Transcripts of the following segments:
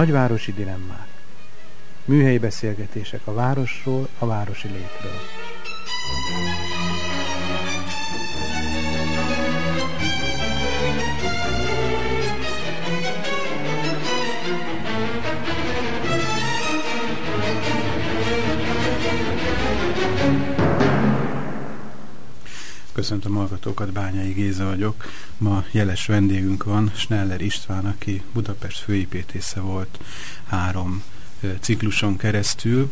Nagyvárosi dilemmák. Műhelyi beszélgetések a városról, a városi létről. Köszöntöm a hallgatókat, Bányai Géza vagyok. Ma jeles vendégünk van, Schneller István, aki Budapest főépítésze volt három cikluson keresztül.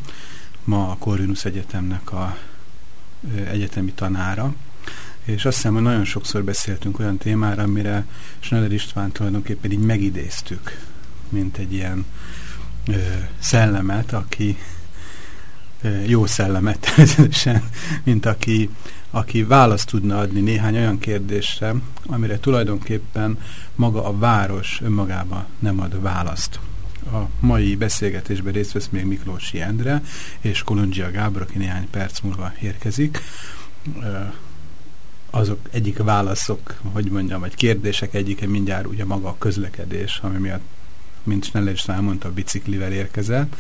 Ma a Corvinus Egyetemnek a egyetemi tanára. És azt hiszem, hogy nagyon sokszor beszéltünk olyan témára, amire Schneller István tulajdonképpen így megidéztük, mint egy ilyen ö, szellemet, aki jó szellemet természetesen, mint aki, aki választ tudna adni néhány olyan kérdésre, amire tulajdonképpen maga a város önmagában nem ad választ. A mai beszélgetésben részt vesz még Miklósi Endre és Kolundzsia Gábor, aki néhány perc múlva érkezik. Azok egyik válaszok, hogy mondjam, vagy kérdések egyike mindjárt ugye maga a közlekedés, ami miatt, mint Sneller is elmondta, a biciklivel érkezett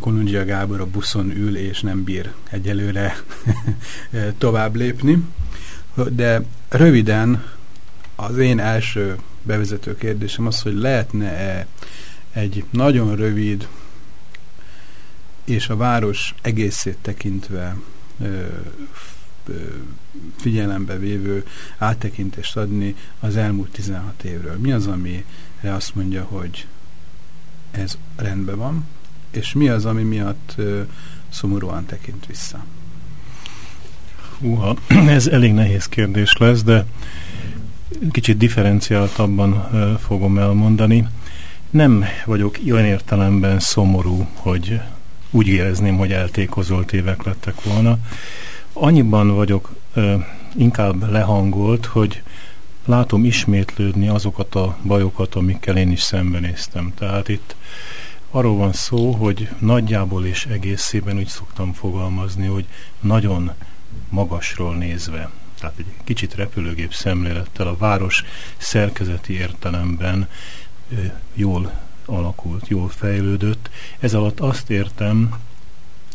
Kolundzsia Gábor a buszon ül, és nem bír egyelőre tovább lépni. De röviden az én első bevezető kérdésem az, hogy lehetne-e egy nagyon rövid és a város egészét tekintve figyelembe vévő áttekintést adni az elmúlt 16 évről. Mi az, amire azt mondja, hogy ez rendben van, és mi az, ami miatt ö, szomorúan tekint vissza? Húha, ez elég nehéz kérdés lesz, de kicsit differenciáltabban ö, fogom elmondani. Nem vagyok olyan értelemben szomorú, hogy úgy érezném, hogy eltékozolt évek lettek volna. Annyiban vagyok ö, inkább lehangolt, hogy látom ismétlődni azokat a bajokat, amikkel én is szembenéztem. Tehát itt Arról van szó, hogy nagyjából és egészében úgy szoktam fogalmazni, hogy nagyon magasról nézve, tehát egy kicsit repülőgép szemlélettel a város szerkezeti értelemben jól alakult, jól fejlődött. Ez alatt azt értem,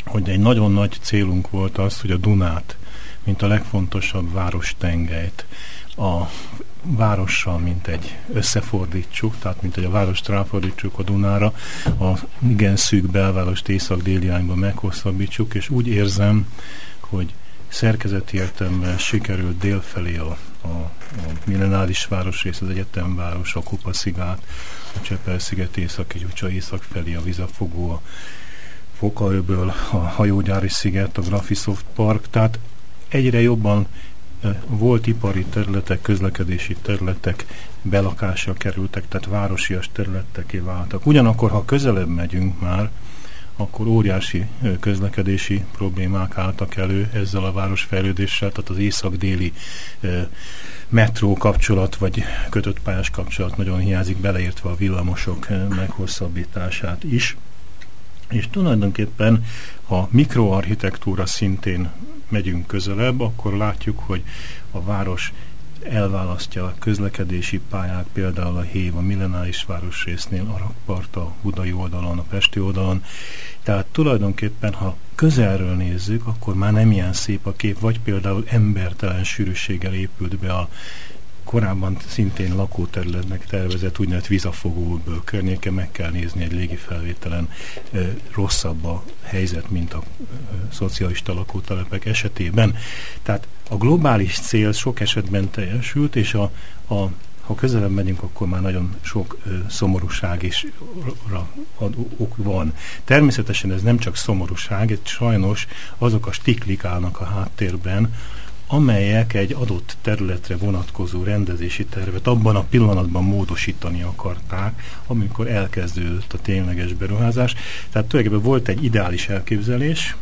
hogy egy nagyon nagy célunk volt az, hogy a Dunát, mint a legfontosabb várostengelyt, a várossal, mint egy összefordítsuk, tehát mint egy a várost ráfordítsuk a Dunára, a igen szűk belvárost észak-déli irányba meghosszabbítsuk, és úgy érzem, hogy szerkezeti értelemben sikerült délfelé a, a, a millenáris városrész, az egyetemváros, a Kupaszigát, a Csepel-sziget északi Gyucsa észak felé, a Vizafogó, a Fokaöböl, a hajógyári sziget, a Graphisoft Park, tehát egyre jobban volt ipari területek, közlekedési területek belakásra kerültek, tehát városias területeké váltak. Ugyanakkor, ha közelebb megyünk már, akkor óriási közlekedési problémák álltak elő ezzel a városfejlődéssel, tehát az észak-déli metró kapcsolat, vagy kötött pályás kapcsolat nagyon hiányzik, beleértve a villamosok meghosszabbítását is. És tulajdonképpen a mikroarchitektúra szintén megyünk közelebb, akkor látjuk, hogy a város elválasztja a közlekedési pályák, például a Hév, a millenáris városrésznél, a Rakpart, a Budai oldalon, a Pesti oldalon. Tehát tulajdonképpen, ha közelről nézzük, akkor már nem ilyen szép a kép, vagy például embertelen sűrűséggel épült be a korábban szintén lakóterületnek tervezett úgynevezett vizafogóből környéke meg kell nézni egy légifelvételen rosszabb a helyzet, mint a szocialista lakótelepek esetében. Tehát a globális cél sok esetben teljesült, és a, a ha közelebb megyünk, akkor már nagyon sok ö, szomorúság is ok van. Természetesen ez nem csak szomorúság, ez sajnos azok a stiklik állnak a háttérben, amelyek egy adott területre vonatkozó rendezési tervet abban a pillanatban módosítani akarták, amikor elkezdődött a tényleges beruházás. Tehát tulajdonképpen volt egy ideális elképzelés,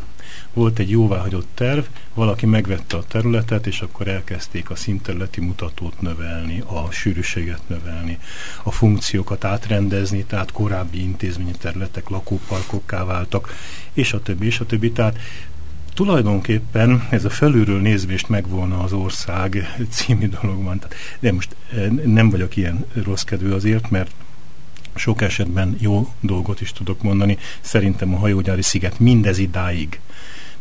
volt egy jóváhagyott terv, valaki megvette a területet, és akkor elkezdték a színterületi mutatót növelni, a sűrűséget növelni, a funkciókat átrendezni, tehát korábbi intézményi területek lakóparkokká váltak, és a többi, és a többi. Tehát tulajdonképpen ez a felülről nézvést megvolna az ország című dolog van. De most eh, nem vagyok ilyen rossz kedvű azért, mert sok esetben jó dolgot is tudok mondani. Szerintem a hajógyári sziget mindez idáig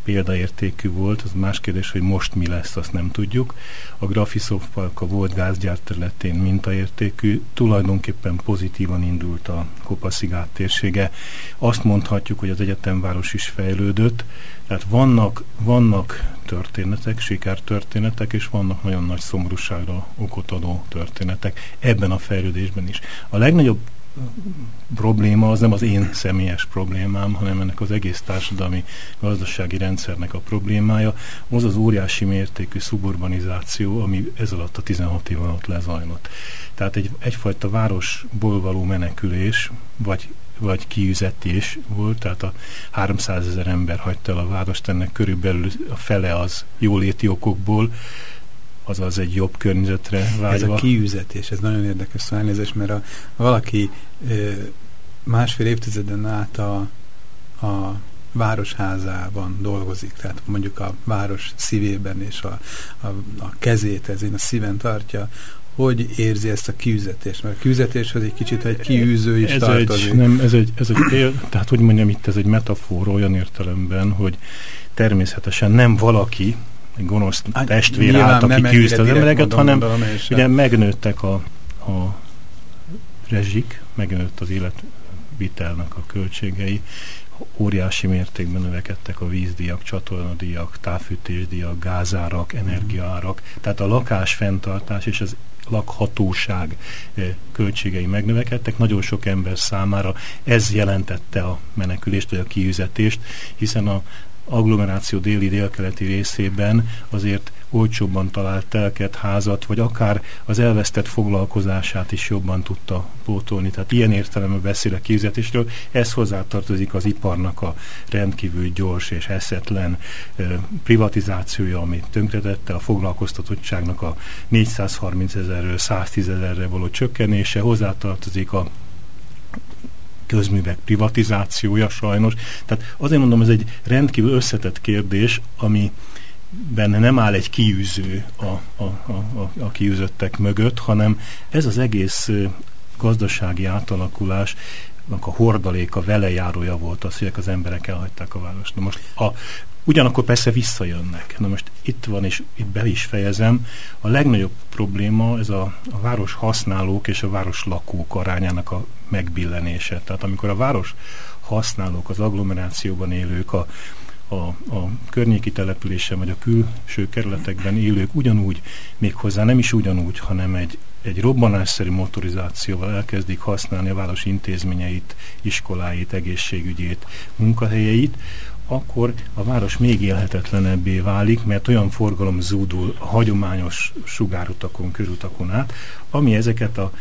példaértékű volt, az más kérdés, hogy most mi lesz, azt nem tudjuk. A Graphisoft Park a volt gázgyár területén mintaértékű, tulajdonképpen pozitívan indult a Kopaszigát térsége. Azt mondhatjuk, hogy az egyetemváros is fejlődött, tehát vannak, vannak történetek, sikertörténetek, és vannak nagyon nagy szomorúságra okot adó történetek ebben a fejlődésben is. A legnagyobb probléma az nem az én személyes problémám, hanem ennek az egész társadalmi gazdasági rendszernek a problémája, az az óriási mértékű szuburbanizáció, ami ez alatt a 16 év alatt lezajlott. Tehát egy, egyfajta városból való menekülés, vagy vagy kiüzetés volt, tehát a 300 ezer ember hagyta el a várost, ennek körülbelül a fele az jóléti okokból, azaz egy jobb környezetre vágyva. Ez a kiüzetés, ez nagyon érdekes szó elnézést, mert a, valaki ö, másfél évtizeden át a, a városházában dolgozik, tehát mondjuk a város szívében és a, a, a kezét ezén a szíven tartja, hogy érzi ezt a kiüzetést? Mert a kiüzetés az egy kicsit egy kiűző is ez tartozik. Egy, nem, ez egy, ez egy, tehát hogy mondjam, itt ez egy metafora olyan értelemben, hogy természetesen nem valaki, gonosz testvér állt, aki kiűzte az embereket, mondom, hanem mondom, ugye megnőttek a, a rezsik, megnőtt az életvitelnek a költségei, óriási mértékben növekedtek a vízdíjak, csatornadíjak, távfűtésdíjak, gázárak, energiaárak, tehát a lakás fenntartás és az lakhatóság költségei megnövekedtek. Nagyon sok ember számára ez jelentette a menekülést, vagy a kiüzetést, hiszen a agglomeráció déli délkeleti részében azért olcsóbban talált telket, házat, vagy akár az elvesztett foglalkozását is jobban tudta pótolni. Tehát ilyen értelemben beszél a kiüzetésről. Ez hozzátartozik az iparnak a rendkívül gyors és eszetlen privatizációja, amit tönkretette, a foglalkoztatottságnak a 430 ezerről 110 ezerre való csökkenése, hozzátartozik a közművek privatizációja sajnos. Tehát azért mondom, ez egy rendkívül összetett kérdés, ami benne nem áll egy kiűző a, a, a, a, kiűzöttek mögött, hanem ez az egész gazdasági átalakulás a hordaléka, velejárója volt az, hogy az emberek elhagyták a várost. Na most a, ugyanakkor persze visszajönnek. Na most itt van, és itt be is fejezem, a legnagyobb probléma ez a, a város használók és a város lakók arányának a megbillenése. Tehát amikor a város használók, az agglomerációban élők, a, a, a környéki településen vagy a külső kerületekben élők ugyanúgy, méghozzá nem is ugyanúgy, hanem egy, egy robbanásszerű motorizációval elkezdik használni a város intézményeit, iskoláit, egészségügyét, munkahelyeit, akkor a város még élhetetlenebbé válik, mert olyan forgalom zúdul a hagyományos sugárutakon, körutakon át, ami ezeket a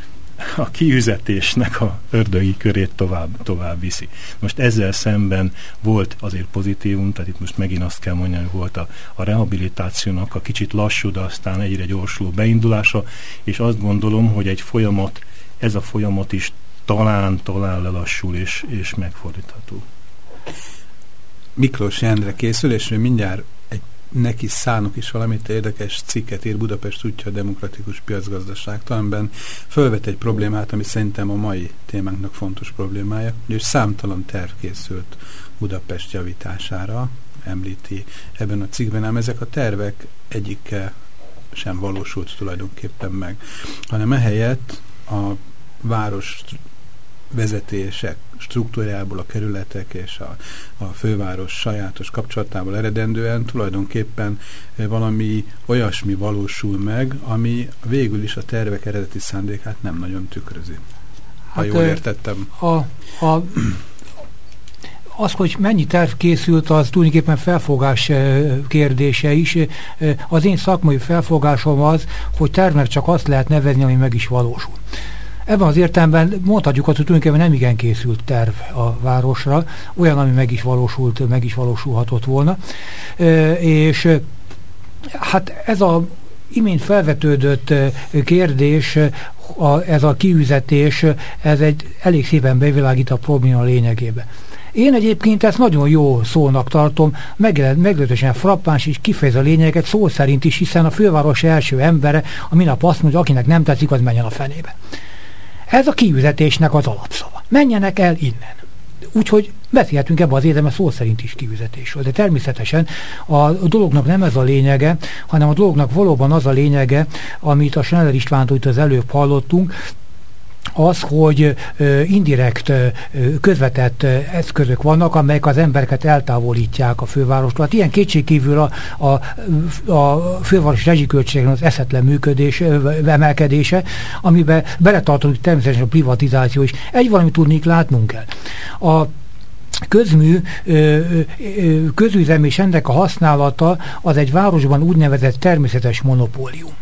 a kiüzetésnek a ördögi körét tovább, tovább viszi. Most ezzel szemben volt azért pozitívum, tehát itt most megint azt kell mondani, hogy volt a, a rehabilitációnak a kicsit lassú, de aztán egyre gyorsuló beindulása, és azt gondolom, hogy egy folyamat, ez a folyamat is talán, talán lelassul és, és megfordítható. Miklós Endre készül, és ő mindjárt neki szánok is valamit érdekes cikket ír Budapest útja a demokratikus piacgazdaságtól, amiben felvet egy problémát, ami szerintem a mai témánknak fontos problémája, és számtalan terv készült Budapest javítására, említi ebben a cikkben, ám ezek a tervek egyike sem valósult tulajdonképpen meg, hanem ehelyett a város vezetések struktúrájából, a kerületek és a, a főváros sajátos kapcsolatából eredendően tulajdonképpen valami olyasmi valósul meg, ami végül is a tervek eredeti szándékát nem nagyon tükrözi. Ha hát, jól értettem. A, a, az, hogy mennyi terv készült, az tulajdonképpen felfogás kérdése is. Az én szakmai felfogásom az, hogy tervnek csak azt lehet nevezni, ami meg is valósul. Ebben az értelemben mondhatjuk azt, hogy tulajdonképpen nem igen készült terv a városra, olyan, ami meg is valósult, meg is valósulhatott volna. És hát ez a imént felvetődött kérdés, a, ez a kiüzetés, ez egy elég szépen bevilágít a probléma lényegébe. Én egyébként ezt nagyon jó szónak tartom, meglehetősen frappáns és kifejez a lényeget szó szerint is, hiszen a főváros első embere a minap azt mondja, akinek nem tetszik, az menjen a fenébe. Ez a kiüzetésnek az alapszava. Menjenek el innen. Úgyhogy beszélhetünk ebbe az érdemben szó szerint is kiüzetésről. De természetesen a dolognak nem ez a lényege, hanem a dolognak valóban az a lényege, amit a Schneller Istvántól itt az előbb hallottunk, az, hogy indirekt, közvetett eszközök vannak, amelyek az embereket eltávolítják a fővárostól. Hát ilyen kétségkívül a, a, a főváros rezsiköltségen az eszetlen működés, emelkedése, amiben beletartozik természetesen a privatizáció is. Egy valamit tudnék látnunk kell. A közmű, közüzem és ennek a használata az egy városban úgynevezett természetes monopólium.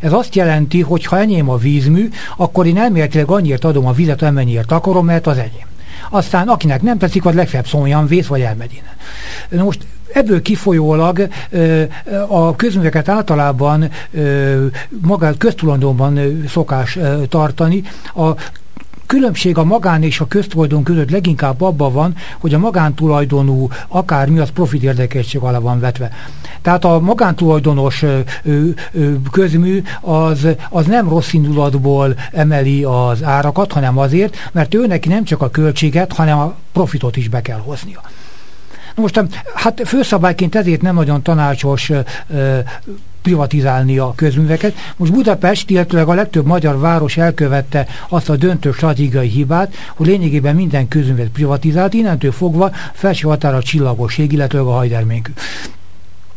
Ez azt jelenti, hogy ha enyém a vízmű, akkor én elméletileg annyiért adom a vizet, amennyiért akarom, mert az enyém. Aztán akinek nem tetszik, az legfeljebb szóljan vész, vagy elmegy innen. Most ebből kifolyólag a közműveket általában magát köztulajdonban szokás tartani. A különbség a magán és a köztulajdon között leginkább abban van, hogy a magántulajdonú akármi az profit érdekeltség alá van vetve. Tehát a magántulajdonos közmű az, az nem rossz indulatból emeli az árakat, hanem azért, mert ő neki nem csak a költséget, hanem a profitot is be kell hoznia. Most hát főszabályként ezért nem nagyon tanácsos privatizálni a közműveket. Most Budapest, illetőleg a legtöbb magyar város elkövette azt a döntő stratégiai hibát, hogy lényegében minden közművet privatizált, innentől fogva felső határa a csillagoség, illetőleg a hajderménkű.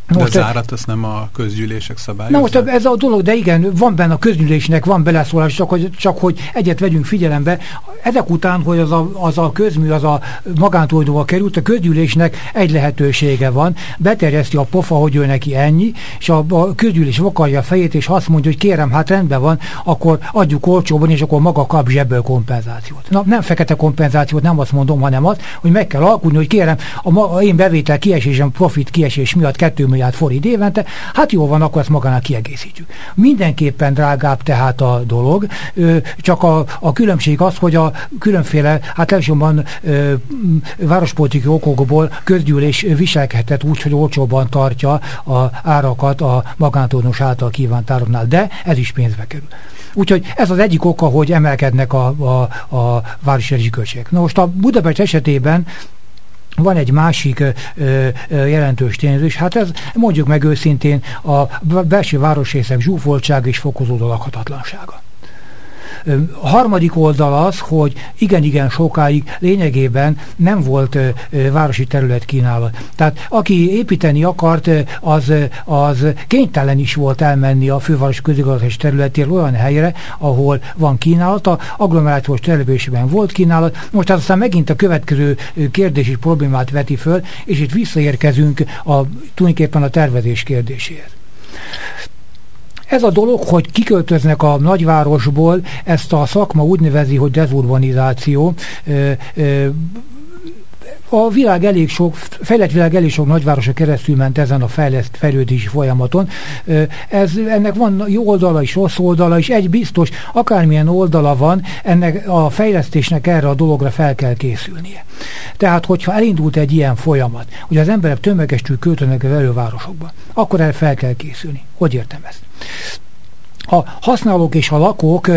De most az árat azt nem a közgyűlések szabályozzák? Na most ez a dolog, de igen, van benne a közgyűlésnek, van beleszólás, csak hogy, csak hogy egyet vegyünk figyelembe. Ezek után, hogy az a, az a közmű, az a magántulajdonba került, a közgyűlésnek egy lehetősége van, beterjeszti a pofa, hogy ő neki ennyi, és a, a közgyűlés vakarja a fejét, és azt mondja, hogy kérem, hát rendben van, akkor adjuk olcsóban, és akkor maga kap zsebből kompenzációt. Na, nem fekete kompenzációt, nem azt mondom, hanem azt, hogy meg kell alkudni, hogy kérem, a, a én bevétel kiesésem, profit kiesés miatt 2 milliárd forint évente, hát jó van, akkor ezt magának kiegészítjük. Mindenképpen drágább tehát a dolog, csak a, a különbség az, hogy a különféle, hát elsősorban várospolitikai okokból közgyűlés viselkedhet úgy, hogy olcsóban tartja a árakat a magántulajdonos által kívánt áraknál, de ez is pénzbe kerül. Úgyhogy ez az egyik oka, hogy emelkednek a, a, a városi költségek. Na most a Budapest esetében van egy másik ö, ö, jelentős tényező, és hát ez mondjuk meg őszintén a belső városrészek zsúfoltság és fokozódó lakhatatlansága. A harmadik oldal az, hogy igen-igen sokáig lényegében nem volt városi terület kínálat. Tehát aki építeni akart, az, az kénytelen is volt elmenni a főváros közigazgatási területéről olyan helyre, ahol van kínálat. A agglomerációs településében volt kínálat. Most aztán megint a következő kérdés és problémát veti föl, és itt visszaérkezünk a, tulajdonképpen a tervezés kérdéséhez. Ez a dolog, hogy kiköltöznek a nagyvárosból, ezt a szakma úgy nevezi, hogy dezurbanizáció, a világ elég sok, fejlett világ elég sok nagyvárosa keresztül ment ezen a fejleszt, fejlődési folyamaton. Ez, ennek van jó oldala is, rossz oldala is. Egy biztos, akármilyen oldala van, ennek a fejlesztésnek erre a dologra fel kell készülnie. Tehát, hogyha elindult egy ilyen folyamat, hogy az emberek tömegestül költönek az elővárosokba, akkor erre fel kell készülni. Hogy értem ezt? a használók és a lakók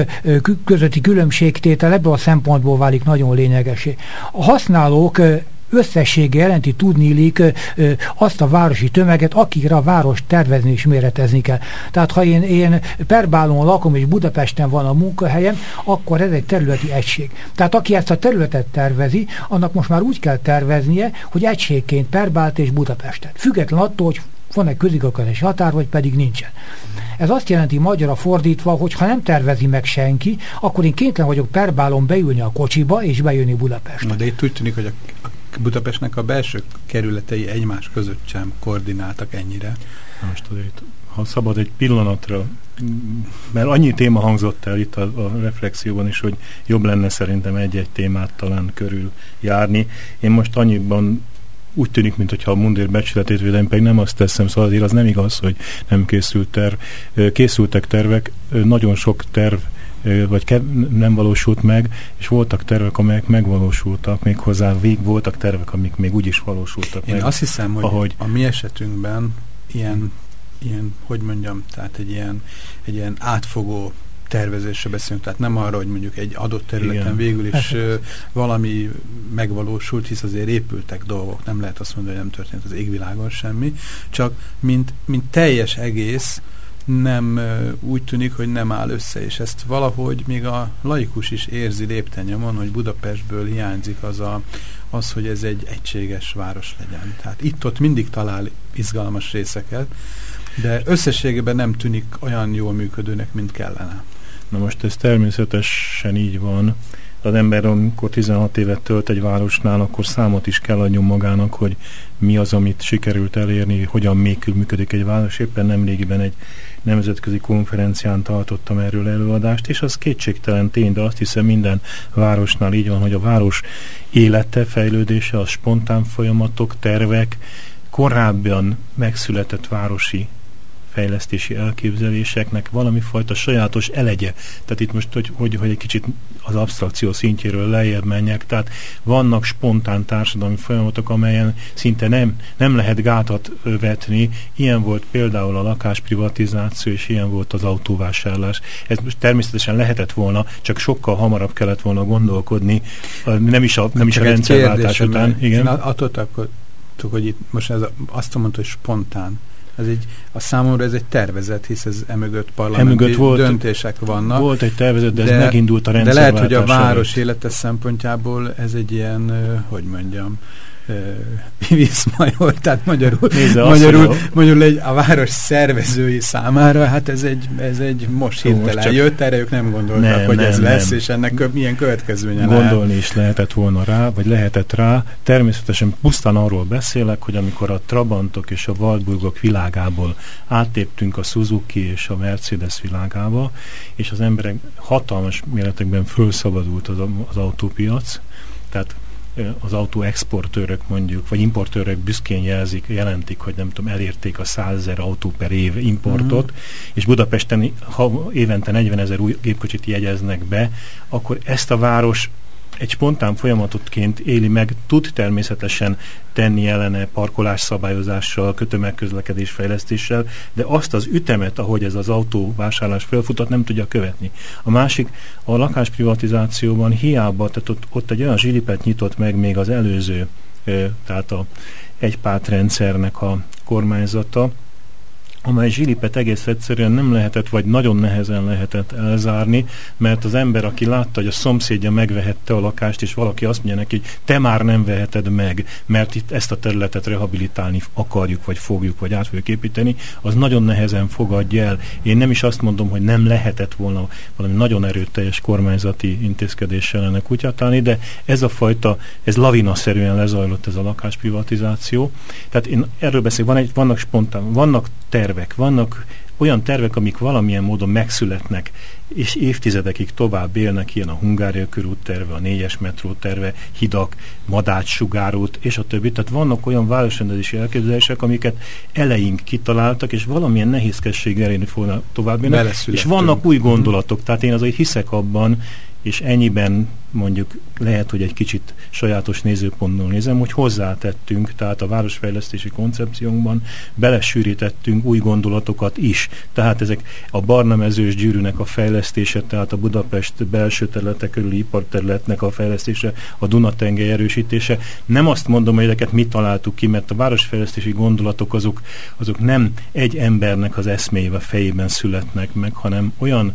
közötti különbségtétel ebből a szempontból válik nagyon lényegesé. A használók összessége jelenti tudnilik azt a városi tömeget, akikre a város tervezni és méretezni kell. Tehát ha én, én Perbálon lakom és Budapesten van a munkahelyem, akkor ez egy területi egység. Tehát aki ezt a területet tervezi, annak most már úgy kell terveznie, hogy egységként Perbált és Budapestet. Független attól, hogy van-e közigazgatási határ, vagy pedig nincsen. Ez azt jelenti magyarra fordítva, hogy ha nem tervezi meg senki, akkor én kénytelen vagyok perbálon beülni a kocsiba, és bejönni Budapestre. Na de itt úgy tűnik, hogy a Budapestnek a belső kerületei egymás között sem koordináltak ennyire. Most azért, ha szabad egy pillanatra, mert annyi téma hangzott el itt a, a reflexióban is, hogy jobb lenne szerintem egy-egy témát talán körül járni. Én most annyiban úgy tűnik, mintha a mundér becsületét védelmi, pedig nem azt teszem, szóval azért az nem igaz, hogy nem készült terv. Készültek tervek, nagyon sok terv vagy nem valósult meg, és voltak tervek, amelyek megvalósultak, még hozzá vég voltak tervek, amik még úgy is valósultak Én meg. azt hiszem, hogy ahogy... a mi esetünkben ilyen, ilyen, hogy mondjam, tehát egy ilyen, egy ilyen átfogó tervezésre beszélünk, tehát nem arra, hogy mondjuk egy adott területen Igen. végül is uh, valami megvalósult, hisz azért épültek dolgok, nem lehet azt mondani, hogy nem történt az égvilágon semmi, csak mint, mint teljes egész nem úgy tűnik, hogy nem áll össze, és ezt valahogy még a laikus is érzi léptennyomon, hogy Budapestből hiányzik az, a, az, hogy ez egy egységes város legyen. Tehát itt-ott mindig talál izgalmas részeket, de összességében nem tűnik olyan jól működőnek, mint kellene. Na most ez természetesen így van. Az ember, amikor 16 évet tölt egy városnál, akkor számot is kell adjon magának, hogy mi az, amit sikerült elérni, hogyan még működik egy város. Éppen nemrégiben egy nemzetközi konferencián tartottam erről előadást, és az kétségtelen tény, de azt hiszem minden városnál így van, hogy a város élete, fejlődése, a spontán folyamatok, tervek, korábban megszületett városi fejlesztési elképzeléseknek valami fajta sajátos elegye. Tehát itt most, hogy, hogy, hogy egy kicsit az abstrakció szintjéről lejjebb menjek, tehát vannak spontán társadalmi folyamatok, amelyen szinte nem, nem lehet gátat vetni. Ilyen volt például a lakásprivatizáció, és ilyen volt az autóvásárlás. Ez most természetesen lehetett volna, csak sokkal hamarabb kellett volna gondolkodni, nem is a, nem is a rendszerváltás után. Igen? Attól hogy itt most ez, azt mondta, hogy spontán ez egy, a számomra ez egy tervezet, hisz ez emögött parlamenti emögött volt, döntések vannak. Volt egy tervezet, de, de ez megindult a rendszer. De lehet, hogy a város élete szempontjából ez egy ilyen, hogy mondjam, Viszmajor, tehát magyarul, Nézze, magyarul, azt, magyarul egy, a város szervezői számára, hát ez egy, ez egy most hirtelen jött, erre ők nem gondoltak, nem, hogy nem, ez nem. lesz, és ennek kö, milyen következménye Gondolni lehet. is lehetett volna rá, vagy lehetett rá. Természetesen pusztán arról beszélek, hogy amikor a Trabantok és a Waldburgok világából áttéptünk a Suzuki és a Mercedes világába, és az emberek hatalmas méretekben fölszabadult az, az autópiac, tehát az autó exportőrök mondjuk, vagy importőrök büszkén jelzik, jelentik, hogy nem tudom, elérték a 100 ezer autó per év importot, uh-huh. és Budapesten, ha évente 40 ezer új gépkocsit jegyeznek be, akkor ezt a város egy spontán folyamatotként éli meg, tud természetesen tenni ellene parkolás szabályozással, kötömegközlekedés fejlesztéssel, de azt az ütemet, ahogy ez az autóvásárlás felfutat, nem tudja követni. A másik, a lakásprivatizációban hiába, tehát ott, ott egy olyan zsilipet nyitott meg még az előző, tehát a egypártrendszernek a kormányzata, amely zsilipet egész egyszerűen nem lehetett, vagy nagyon nehezen lehetett elzárni, mert az ember, aki látta, hogy a szomszédja megvehette a lakást, és valaki azt mondja neki, hogy te már nem veheted meg, mert itt ezt a területet rehabilitálni akarjuk, vagy fogjuk, vagy át fogjuk építeni, az nagyon nehezen fogadja el. Én nem is azt mondom, hogy nem lehetett volna valami nagyon erőteljes kormányzati intézkedéssel ennek kutyatálni, de ez a fajta, ez lavinaszerűen lezajlott ez a lakásprivatizáció. Tehát én erről beszélek, van egy, vannak spontán, vannak tervek, vannak olyan tervek, amik valamilyen módon megszületnek, és évtizedekig tovább élnek, ilyen a Hungária körút terve, a négyes metró terve, hidak, madács és a többi. Tehát vannak olyan városrendezési elképzelések, amiket eleink kitaláltak, és valamilyen nehézkesség fognak tovább élni. És vannak új mhm. gondolatok, tehát én azért hiszek abban, és ennyiben mondjuk lehet, hogy egy kicsit sajátos nézőpontból nézem, hogy hozzátettünk, tehát a városfejlesztési koncepciónkban belesűrítettünk új gondolatokat is. Tehát ezek a barnamezős gyűrűnek a fejlesztése, tehát a Budapest belső területe körüli iparterületnek a fejlesztése, a Dunatengely erősítése. Nem azt mondom, hogy ezeket mi találtuk ki, mert a városfejlesztési gondolatok azok, azok nem egy embernek az eszméjével fejében születnek meg, hanem olyan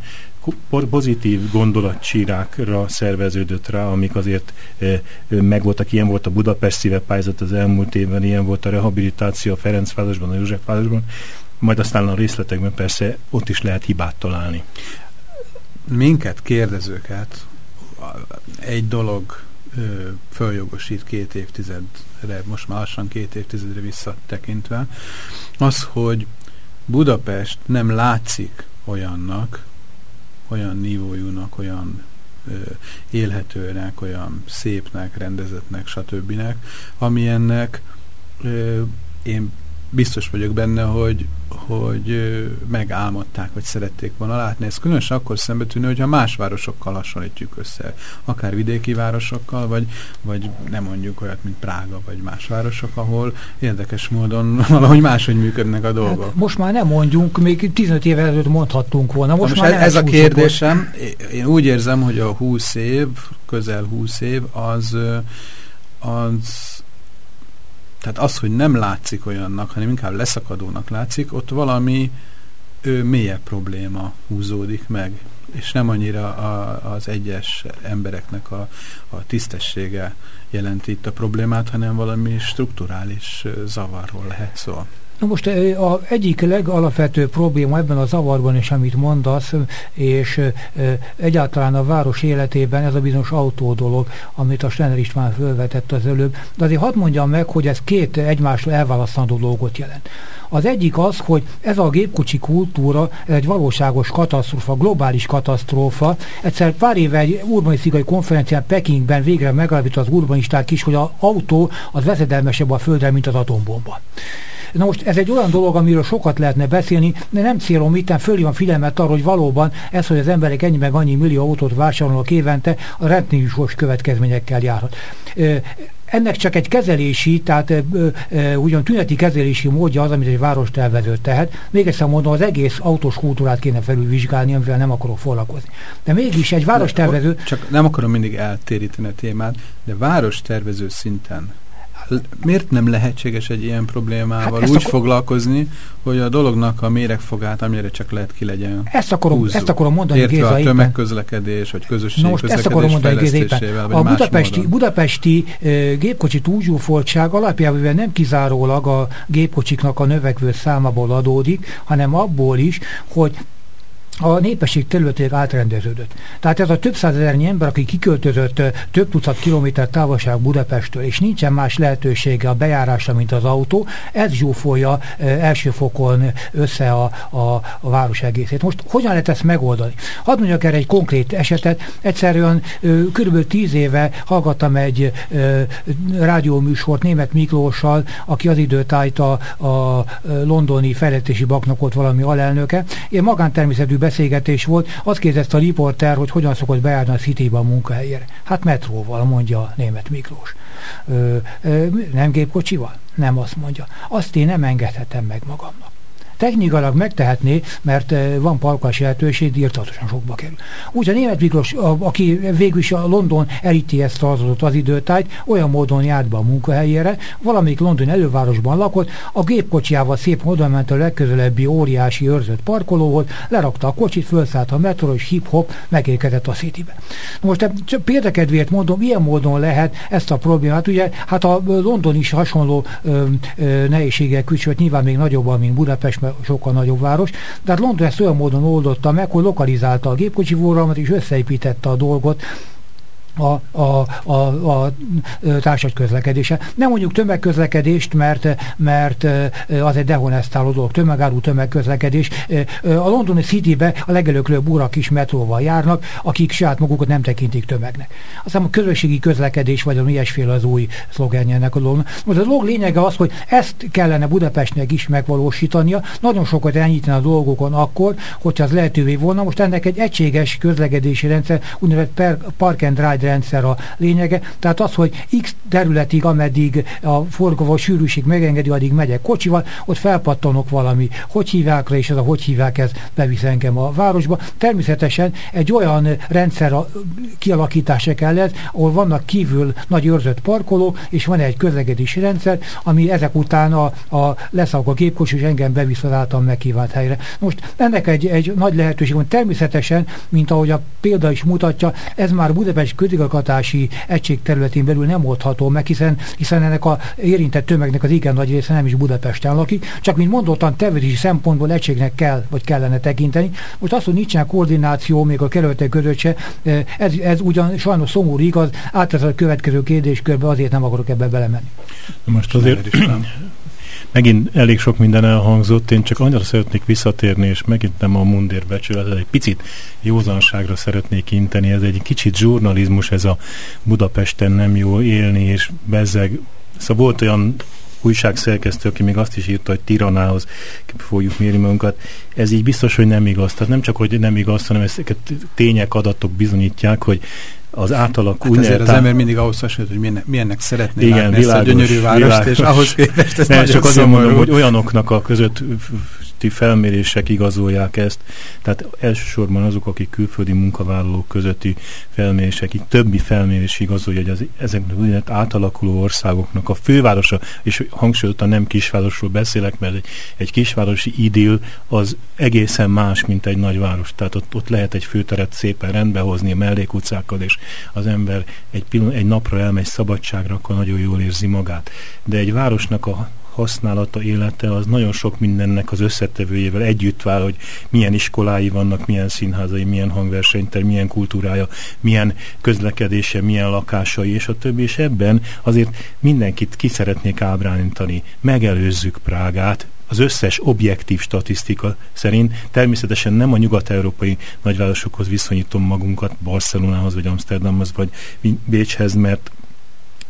pozitív gondolatcsírákra szerveződött rá, amik azért e, megvoltak. Ilyen volt a Budapest szíve pályázat az elmúlt évben, ilyen volt a rehabilitáció a Ferencvárosban, a Józsefvárosban, majd aztán a részletekben persze ott is lehet hibát találni. Minket, kérdezőket egy dolog ö, följogosít két évtizedre, most már lassan két évtizedre visszatekintve, az, hogy Budapest nem látszik olyannak, olyan nívójúnak, olyan ö, élhetőnek, olyan szépnek, rendezetnek, stb. amilyennek ö, én biztos vagyok benne, hogy, hogy megálmodták, vagy szerették volna látni. Ez különösen akkor szembetűnő, hogyha más városokkal hasonlítjuk össze. Akár vidéki városokkal, vagy, vagy nem mondjuk olyat, mint Prága, vagy más városok, ahol érdekes módon valahogy máshogy működnek a dolgok. Hát most már nem mondjunk, még 15 évvel előtt mondhattunk volna. Most, most már ez a kérdésem, én úgy érzem, hogy a 20 év, közel 20 év, az, az tehát az, hogy nem látszik olyannak, hanem inkább leszakadónak látszik, ott valami ő, mélyebb probléma húzódik meg, és nem annyira a, az egyes embereknek a, a tisztessége jelenti itt a problémát, hanem valami strukturális zavarról lehet szó. Na most a egyik legalapvetőbb probléma ebben a zavarban is, amit mondasz, és egyáltalán a város életében ez a bizonyos autó dolog, amit a Stener István fölvetett az előbb. De azért hadd mondjam meg, hogy ez két egymásról elválasztandó dolgot jelent. Az egyik az, hogy ez a gépkocsi kultúra ez egy valóságos katasztrófa, globális katasztrófa. Egyszer pár éve egy urbanisztikai konferencián Pekingben végre megalapított az urbanisták is, hogy az autó az veszedelmesebb a földre, mint az atombomba. Na most ez egy olyan dolog, amiről sokat lehetne beszélni, de nem célom itt, fölhívom figyelmet arra, hogy valóban ez, hogy az emberek ennyi meg annyi millió autót vásárolnak évente, a rendkívül következményekkel járhat ennek csak egy kezelési, tehát e, e, ugyan tüneti kezelési módja az, amit egy város tervező tehet. Még egyszer mondom, az egész autós kultúrát kéne felülvizsgálni, amivel nem akarok foglalkozni. De mégis egy várostervező... Csak nem akarom mindig eltéríteni a témát, de várostervező szinten miért nem lehetséges egy ilyen problémával hát úgy foglalkozni, hogy a dolognak a méregfogát, amire csak lehet ki legyen Ezt akarom, húzzuk. ezt akarom mondani Értve Géza a tömegközlekedés, vagy közösségi Most ezt akarom mondani Géza A budapesti, módon. budapesti uh, gépkocsi túlzsúfoltság alapjában nem kizárólag a gépkocsiknak a növekvő számából adódik, hanem abból is, hogy a népesség területileg átrendeződött. Tehát ez a több százezernyi ember, aki kiköltözött több tucat kilométer távolság Budapesttől, és nincsen más lehetősége a bejárásra, mint az autó, ez zsúfolja első fokon össze a, a, a város egészét. Most hogyan lehet ezt megoldani? Hadd mondjak erre egy konkrét esetet. Egyszerűen kb. tíz éve hallgattam egy rádióműsort német Miklóssal, aki az időt állt a, a londoni fejlesztési banknak volt valami alelnöke. Én magántermészetű beszélgetés volt, azt kérdezte a riporter, hogy hogyan szokott bejárni a Citybe a munkahelyére. Hát metróval, mondja német Miklós. Ö, ö, nem gépkocsival? Nem azt mondja. Azt én nem engedhetem meg magamnak. Technikailag megtehetné, mert eh, van parkolási lehetőség, írtatosan sokba kerül. Úgy a német Miklós, aki végül is a London elíti ezt az, időtájt, olyan módon járt be a munkahelyére, valamelyik London elővárosban lakott, a gépkocsiával szép oda ment a legközelebbi óriási őrzött parkolóhoz, lerakta a kocsit, felszállt a metro, és hip-hop megérkezett a Citybe. Most csak példakedvéért mondom, ilyen módon lehet ezt a problémát, ugye, hát a London is hasonló ö, ö, nehézségek küzdött, nyilván még nagyobban, mint Budapest, mert sokkal nagyobb város. De hát London ezt olyan módon oldotta meg, hogy lokalizálta a gépkocsi forgalmat és összeépítette a dolgot a, a, a, a társas közlekedése. Nem mondjuk tömegközlekedést, mert, mert az egy dehonestáló dolog, tömegárú tömegközlekedés. A londoni Citybe a legelőklőbb urak is metróval járnak, akik saját magukat nem tekintik tömegnek. Aztán a közösségi közlekedés, vagy a ilyesféle az új szlogenje ennek a dolognak. Most a dolog lényege az, hogy ezt kellene Budapestnek is megvalósítania, nagyon sokat elnyitni a dolgokon akkor, hogyha az lehetővé volna. Most ennek egy egységes közlekedési rendszer, úgynevezett park and ride rendszer a lényege. Tehát az, hogy X területig, ameddig a forgóval sűrűség megengedi, addig megyek kocsival, ott felpattanok valami, hogy hívják le, és ez a hogy hívják, ez bevisz engem a városba. Természetesen egy olyan rendszer kialakítása kellett, ahol vannak kívül nagy őrzött parkolók, és van egy közlekedési rendszer, ami ezek után a, a leszak a gépkocsi, és engem bevisz az által megkívánt helyre. Most ennek egy, egy nagy lehetőség van. Természetesen, mint ahogy a példa is mutatja, ez már Budapest közigazgatási egység területén belül nem oldható meg, hiszen, hiszen ennek a érintett tömegnek az igen nagy része nem is Budapesten lakik, csak mint mondottan tevési szempontból egységnek kell, vagy kellene tekinteni. Most azt, hogy nincsen koordináció még a kerületek között se, ez, ez ugyan sajnos szomorú igaz, átvezet a következő kérdéskörbe, azért nem akarok ebbe belemenni. Most azért megint elég sok minden elhangzott, én csak annyira szeretnék visszatérni, és megint nem a mundér becsület, egy picit józanságra szeretnék inteni, ez egy kicsit zsurnalizmus, ez a Budapesten nem jó élni, és bezzeg, szóval volt olyan újságszerkesztő, aki még azt is írta, hogy tiranához fogjuk mérni magunkat. Ez így biztos, hogy nem igaz. Tehát nem csak, hogy nem igaz, hanem ezeket tények, adatok bizonyítják, hogy az átalak hát azért az ember mindig ahhoz hasonlít, hogy milyen, milyennek szeretné Igen, látni világos, ezt a gyönyörű várost, világos. és ahhoz képest ez Nem, csak azért mondom, hogy olyanoknak a között felmérések igazolják ezt. Tehát elsősorban azok, akik külföldi munkavállalók közötti felmérések, így többi felmérés igazolja, hogy az, ezeknek úgynevezett átalakuló országoknak a fővárosa, és hangsúlyozottan nem kisvárosról beszélek, mert egy, egy kisvárosi idill az egészen más, mint egy nagyváros. Tehát ott, ott lehet egy főteret szépen rendbehozni a mellékutcákkal, és az ember egy, pillanat, egy napra elmegy szabadságra, akkor nagyon jól érzi magát. De egy városnak a használata, élete az nagyon sok mindennek az összetevőjével együtt vál, hogy milyen iskolái vannak, milyen színházai, milyen hangversenyter, milyen kultúrája, milyen közlekedése, milyen lakásai, és a többi, és ebben azért mindenkit ki szeretnék ábránítani. Megelőzzük Prágát, az összes objektív statisztika szerint természetesen nem a nyugat-európai nagyvárosokhoz viszonyítom magunkat, Barcelonához, vagy Amsterdamhoz, vagy Bécshez, mert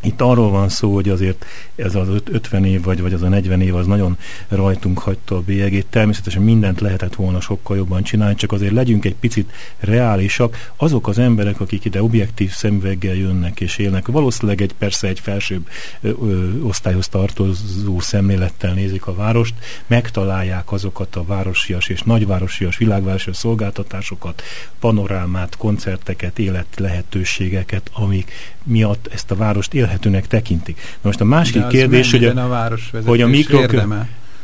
itt arról van szó, hogy azért ez az 50 év, vagy, vagy az a 40 év az nagyon rajtunk hagyta a bélyegét. Természetesen mindent lehetett volna sokkal jobban csinálni, csak azért legyünk egy picit reálisak. Azok az emberek, akik ide objektív szemüveggel jönnek és élnek, valószínűleg egy persze egy felsőbb ö, ö, osztályhoz tartozó szemlélettel nézik a várost, megtalálják azokat a városias és nagyvárosias, világvárosias szolgáltatásokat, panorámát, koncerteket, élet lehetőségeket, amik miatt ezt a várost élhetőnek tekintik. Na most a másik kérdés, hogy a, a, hogy a mikrok...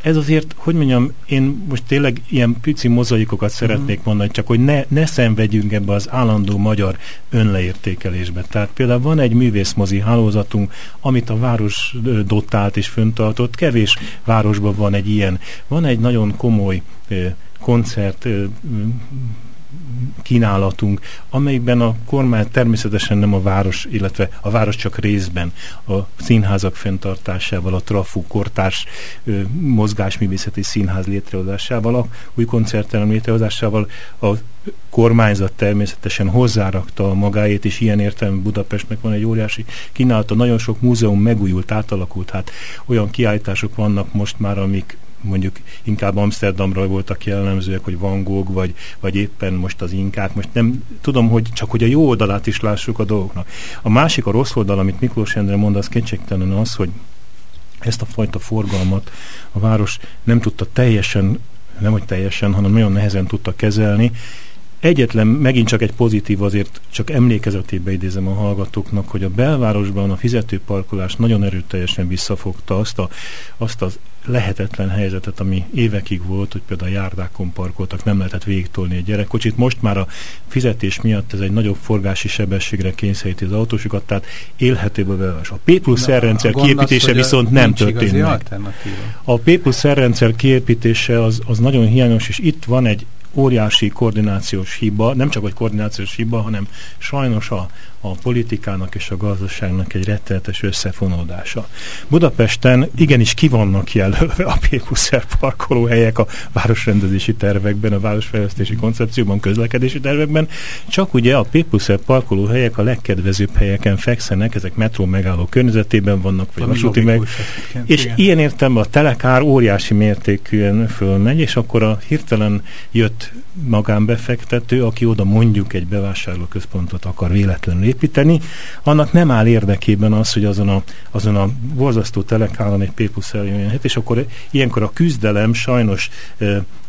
Ez azért, hogy mondjam, én most tényleg ilyen pici mozaikokat szeretnék mm. mondani, csak hogy ne, ne szenvedjünk ebbe az állandó magyar önleértékelésbe. Tehát például van egy művészmozi hálózatunk, amit a város dotált és föntartott, kevés városban van egy ilyen. Van egy nagyon komoly koncert kínálatunk, amelyikben a kormány természetesen nem a város, illetve a város csak részben a színházak fenntartásával, a Trafu kortárs mozgásművészeti színház létrehozásával, a új koncertterem létrehozásával a kormányzat természetesen hozzárakta a magáét, és ilyen értelemben Budapestnek van egy óriási kínálata. Nagyon sok múzeum megújult, átalakult, hát olyan kiállítások vannak most már, amik mondjuk inkább Amsterdamra voltak jellemzőek, hogy Van Gogh, vagy, vagy éppen most az inkák. Most nem tudom, hogy csak hogy a jó oldalát is lássuk a dolgoknak. A másik, a rossz oldal, amit Miklós Endre mond, az kétségtelen az, hogy ezt a fajta forgalmat a város nem tudta teljesen, nem hogy teljesen, hanem nagyon nehezen tudta kezelni, Egyetlen, megint csak egy pozitív, azért csak emlékezetébe idézem a hallgatóknak, hogy a belvárosban a fizetőparkolás nagyon erőteljesen visszafogta azt, a, azt az lehetetlen helyzetet, ami évekig volt, hogy például a járdákon parkoltak, nem lehetett végigtolni egy gyerekkocsit. Most már a fizetés miatt ez egy nagyobb forgási sebességre kényszeríti az autósokat, tehát élhetőbb a belváros. A P plusz R rendszer kiépítése viszont nem történt meg. A P plusz R rendszer kiépítése az, az nagyon hiányos, és itt van egy óriási koordinációs hiba, nem csak egy koordinációs hiba, hanem sajnos a, a politikának és a gazdaságnak egy rettenetes összefonódása. Budapesten igenis ki vannak jelölve a Pékuszer parkolóhelyek a városrendezési tervekben, a városfejlesztési koncepcióban, közlekedési tervekben, csak ugye a Pékuszer parkolóhelyek a legkedvezőbb helyeken fekszenek, ezek metró megálló környezetében vannak, vagy vasúti meg, és igen. ilyen értelemben a telekár óriási mértékűen fölmegy, és akkor a hirtelen jött magánbefektető, aki oda mondjuk egy bevásárlóközpontot akar véletlenül építeni, annak nem áll érdekében az, hogy azon a, azon a borzasztó telekállon egy P plusz és akkor ilyenkor a küzdelem sajnos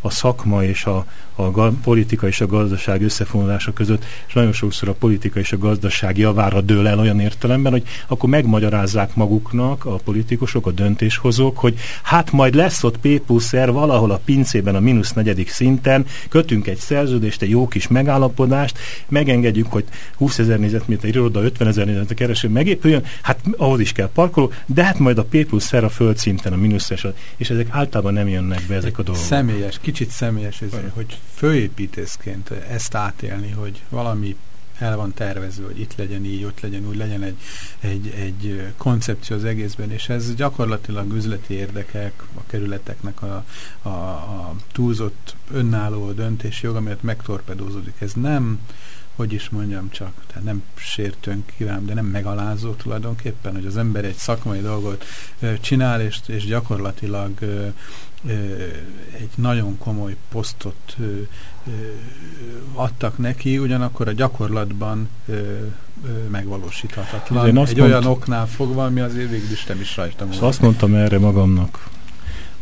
a szakma és a, a politika és a gazdaság összefonulása között, és nagyon sokszor a politika és a gazdaság javára dől el olyan értelemben, hogy akkor megmagyarázzák maguknak a politikusok, a döntéshozók, hogy hát majd lesz ott P plusz R valahol a pincében a mínusz negyedik szinten, kötünk egy szerződést, egy jó kis megállapodást, megengedjük, hogy 20 ezer nézetméter iroda, 50 ezer nézetméter kereső megépüljön, hát ahhoz is kell parkoló, de hát majd a P plusz R a földszinten, a mínusz és ezek általában nem jönnek be ezek a dolgok. Személyes, kicsit személyes, ez, hogy főépítészként ezt átélni, hogy valami el van tervezve, hogy itt legyen így, ott legyen úgy, legyen egy, egy, egy koncepció az egészben, és ez gyakorlatilag üzleti érdekek, a kerületeknek a, a, a túlzott önálló döntési jog, amelyet megtorpedózódik. Ez nem, hogy is mondjam csak, tehát nem sértőn kíván, de nem megalázó tulajdonképpen, hogy az ember egy szakmai dolgot csinál, és, és gyakorlatilag egy nagyon komoly posztot adtak neki, ugyanakkor a gyakorlatban megvalósíthatatlan. Egy mond... olyan oknál fogva, ami azért végül is nem is rajtam. Szóval azt mondtam erre magamnak,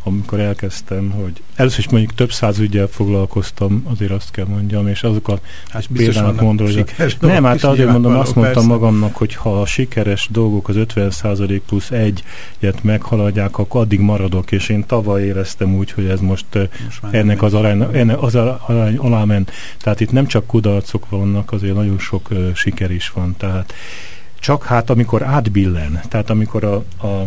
amikor elkezdtem, hogy először is mondjuk több száz ügyel foglalkoztam, azért azt kell mondjam, és azok a hát példának mondom, hogy nem, hát azért mondom, azt mondtam persze. magamnak, hogy ha a sikeres dolgok az 50% plusz egyet meghaladják, akkor addig maradok, és én tavaly éreztem úgy, hogy ez most, most ennek az, arány, ennek az arány alá ment. Tehát itt nem csak kudarcok vannak, azért nagyon sok uh, siker is van. Tehát csak hát amikor átbillen, tehát amikor a, a,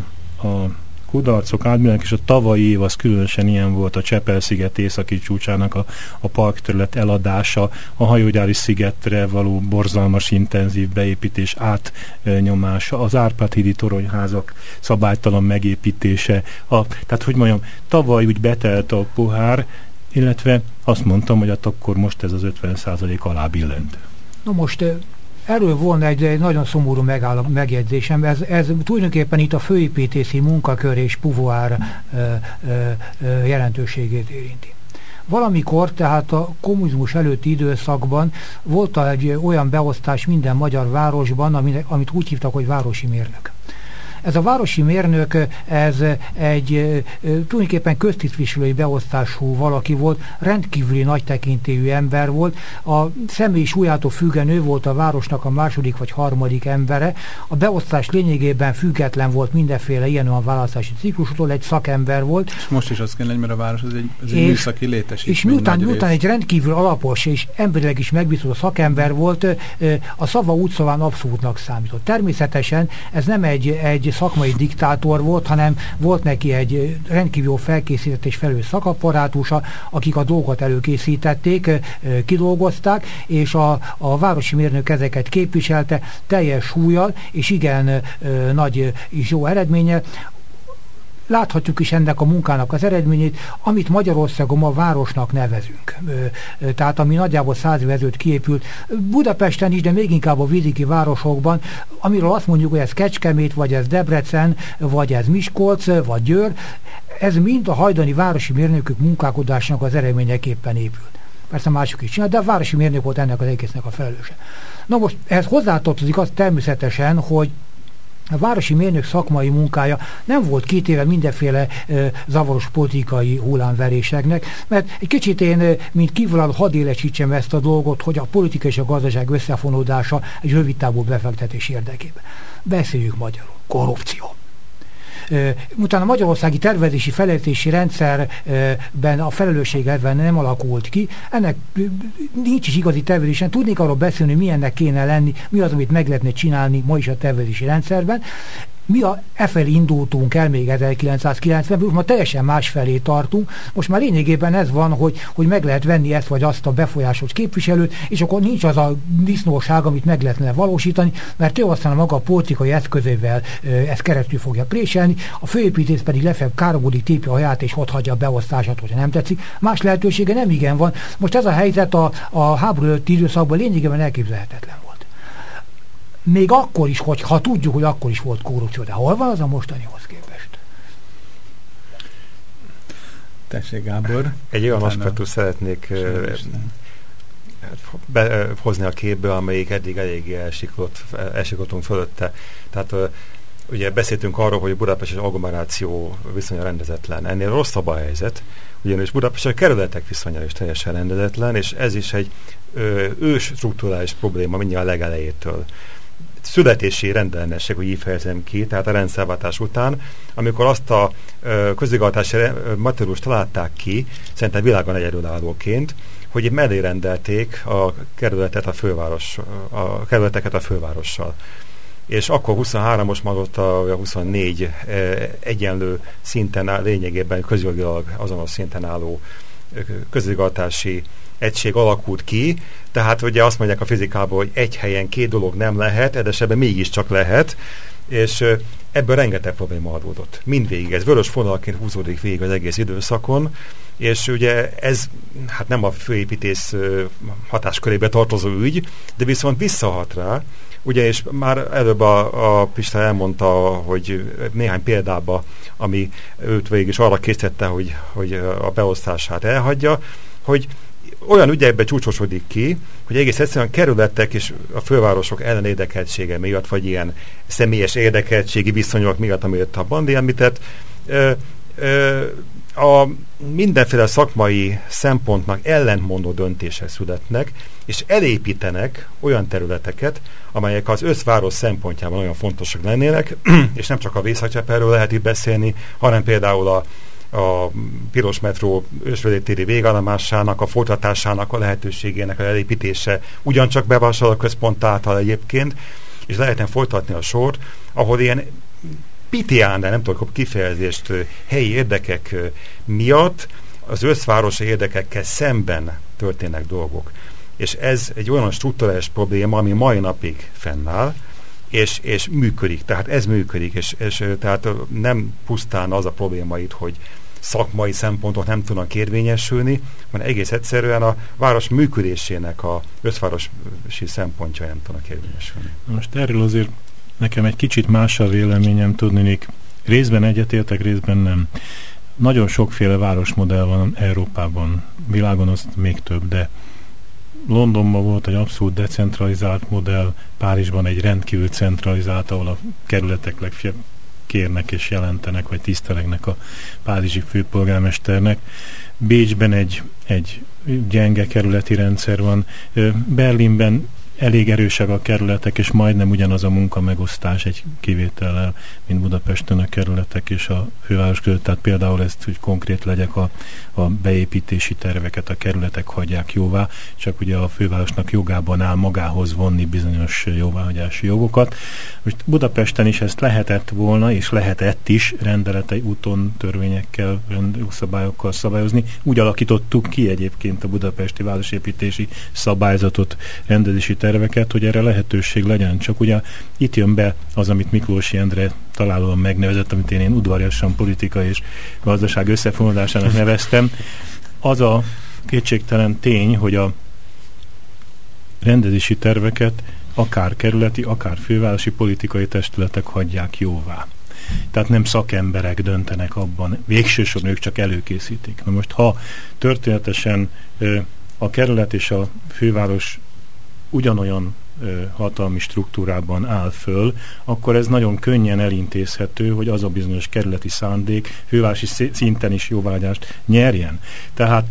a kudarcok átmennek, és a tavalyi év az különösen ilyen volt a Csepel-sziget északi csúcsának a, a parkterület eladása, a hajógyári szigetre való borzalmas intenzív beépítés átnyomása, az Árpád-hídi toronyházak szabálytalan megépítése, a, tehát hogy mondjam, tavaly úgy betelt a pohár, illetve azt mondtam, hogy hát akkor most ez az 50% alá billent. Na most Erről volna egy, egy nagyon szomorú megáll, megjegyzésem. Ez, ez tulajdonképpen itt a főépítészi munkakör és puvoár jelentőségét érinti. Valamikor, tehát a kommunizmus előtti időszakban volt egy olyan beosztás minden magyar városban, amit, amit úgy hívtak, hogy városi mérnök. Ez a városi mérnök, ez egy tulajdonképpen köztisztviselői beosztású valaki volt, rendkívüli nagy tekintélyű ember volt, a személyi súlyától függenő volt a városnak a második vagy harmadik embere, a beosztás lényegében független volt mindenféle ilyen olyan választási ciklusától, egy szakember volt. És most is azt kell hogy mert a város az egy, az egy és, műszaki létesítmény. És miután, miután egy rendkívül alapos és emberileg is megbízható szakember volt, a szava útszaván abszolútnak számított. Természetesen ez nem egy, egy szakmai diktátor volt, hanem volt neki egy rendkívül felkészített és felelős szakapparátusa, akik a dolgot előkészítették, kidolgozták, és a, a városi mérnök ezeket képviselte teljes súlyjal, és igen nagy és jó eredménye. Láthatjuk is ennek a munkának az eredményét, amit Magyarországon ma városnak nevezünk. Tehát ami nagyjából száz év ezelőtt kiépült, Budapesten is, de még inkább a vidéki városokban, amiről azt mondjuk, hogy ez Kecskemét, vagy ez Debrecen, vagy ez Miskolc, vagy Győr, ez mind a hajdani városi mérnökök munkálkodásnak az eredményeképpen épült. Persze mások is csinál, de a városi mérnök volt ennek az egésznek a felelőse. Na most ehhez hozzátartozik az természetesen, hogy a városi mérnök szakmai munkája nem volt két éve mindenféle e, zavaros politikai hullámveréseknek, mert egy kicsit én, mint kívülálló hadd élesítsem ezt a dolgot, hogy a politika és a gazdaság összefonódása egy rövid távú befektetés érdekében. Beszéljük magyarul. Korrupció. Utána a magyarországi tervezési fejlesztési rendszerben a felelősség ebben nem alakult ki. Ennek nincs is igazi tervezésen. Tudnék arról beszélni, hogy milyennek kéne lenni, mi az, amit meg lehetne csinálni ma is a tervezési rendszerben mi a e felé indultunk el még 1990-ben, most már teljesen más felé tartunk. Most már lényegében ez van, hogy, hogy meg lehet venni ezt vagy azt a befolyásos képviselőt, és akkor nincs az a disznóság, amit meg lehetne valósítani, mert ő aztán a maga politikai eszközével ezt keresztül fogja préselni, a főépítész pedig lefebb károgodik, tépi a haját, és ott hagyja a beosztását, hogyha nem tetszik. Más lehetősége nem igen van. Most ez a helyzet a, a háború előtti időszakban lényegében elképzelhetetlen volt még akkor is, hogy ha tudjuk, hogy akkor is volt korrupció, de hol van az a mostanihoz képest? Tessék, Gábor. Egy olyan aspektus szeretnék behozni a képbe, amelyik eddig eléggé elsiklott, elsiklottunk fölötte. Tehát ugye beszéltünk arról, hogy Budapest és agglomeráció viszonya rendezetlen. Ennél rosszabb a helyzet, ugyanis Budapest a kerületek viszonya is teljesen rendezetlen, és ez is egy ö, ős struktúrális probléma mindjárt a legelejétől születési rendellenesség, hogy így fejezem ki, tehát a rendszerváltás után, amikor azt a közigazgatási materiálust találták ki, szerintem világon egyedülállóként, hogy mellé a kerületet a főváros, a kerületeket a fővárossal. És akkor 23, most már ott a 24 egyenlő szinten lényegében közjogilag azonos szinten álló közigazgatási egység alakult ki, tehát ugye azt mondják a fizikában, hogy egy helyen két dolog nem lehet, edesebben mégiscsak lehet, és ebből rengeteg probléma adódott. Mindvégig, ez vörös fonalként húzódik végig az egész időszakon, és ugye ez hát nem a főépítész hatáskörébe tartozó ügy, de viszont visszahat rá, Ugye, és már előbb a, a Pista elmondta, hogy néhány példába, ami őt végig is arra készítette, hogy, hogy a beosztását elhagyja, hogy olyan ügyekbe csúcsosodik ki, hogy egész egyszerűen kerületek és a fővárosok ellen érdekeltsége miatt, vagy ilyen személyes érdekeltségi viszonyok miatt, amit a Bandi említett, ö, ö, a mindenféle szakmai szempontnak ellentmondó döntések születnek, és elépítenek olyan területeket, amelyek az összváros szempontjában olyan fontosak lennének, és nem csak a vészhagycseperről lehet itt beszélni, hanem például a a piros metró ősvedetéri végállomásának, a folytatásának a lehetőségének a elépítése ugyancsak bevásárló központ által egyébként, és lehetne folytatni a sort, ahol ilyen pitián, de nem tudok kifejezést, helyi érdekek miatt az összváros érdekekkel szemben történnek dolgok. És ez egy olyan struktúrális probléma, ami mai napig fennáll, és, és működik. Tehát ez működik, és, és tehát nem pusztán az a probléma itt, hogy szakmai szempontok nem tudnak érvényesülni, hanem egész egyszerűen a város működésének a összvárosi szempontja nem tudnak érvényesülni. Most erről azért nekem egy kicsit más a véleményem, tudnék, részben egyetértek, részben nem. Nagyon sokféle városmodell van Európában, világon az még több, de Londonban volt egy abszolút decentralizált modell, Párizsban egy rendkívül centralizált, ahol a kerületek legfeljebb kérnek és jelentenek, vagy tisztelegnek a párizsi főpolgármesternek. Bécsben egy, egy gyenge kerületi rendszer van. Berlinben elég erősek a kerületek, és majdnem ugyanaz a munka megosztás egy kivétellel, mint Budapesten a kerületek és a főváros között. Tehát például ezt, hogy konkrét legyek, a, a beépítési terveket a kerületek hagyják jóvá, csak ugye a fővárosnak jogában áll magához vonni bizonyos jóváhagyási jogokat. Most Budapesten is ezt lehetett volna, és lehetett is rendeletei úton törvényekkel, szabályokkal szabályozni. Úgy alakítottuk ki egyébként a budapesti városépítési szabályzatot, rendezési terveket, hogy erre lehetőség legyen. Csak ugye itt jön be az, amit Miklósi Endre találóan megnevezett, amit én, én udvariasan politika és gazdaság összefonódásának neveztem. Az a kétségtelen tény, hogy a rendezési terveket akár kerületi, akár fővárosi politikai testületek hagyják jóvá. Tehát nem szakemberek döntenek abban, végsősorban ők csak előkészítik. Na most, ha történetesen a kerület és a főváros ugyanolyan hatalmi struktúrában áll föl, akkor ez nagyon könnyen elintézhető, hogy az a bizonyos kerületi szándék fővárosi szinten is jóvágyást nyerjen. Tehát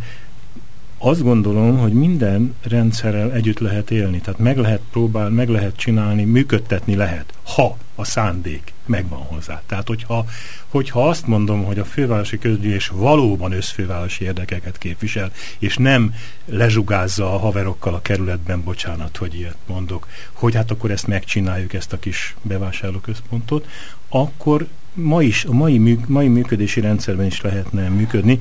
azt gondolom, hogy minden rendszerrel együtt lehet élni, tehát meg lehet próbálni, meg lehet csinálni, működtetni lehet, ha a szándék megvan hozzá. Tehát, hogyha, hogyha azt mondom, hogy a fővárosi közgyűlés valóban összfővárosi érdekeket képvisel, és nem lezsugázza a haverokkal a kerületben, bocsánat, hogy ilyet mondok, hogy hát akkor ezt megcsináljuk, ezt a kis bevásárlóközpontot, akkor ma is, a mai, mű, mai működési rendszerben is lehetne működni.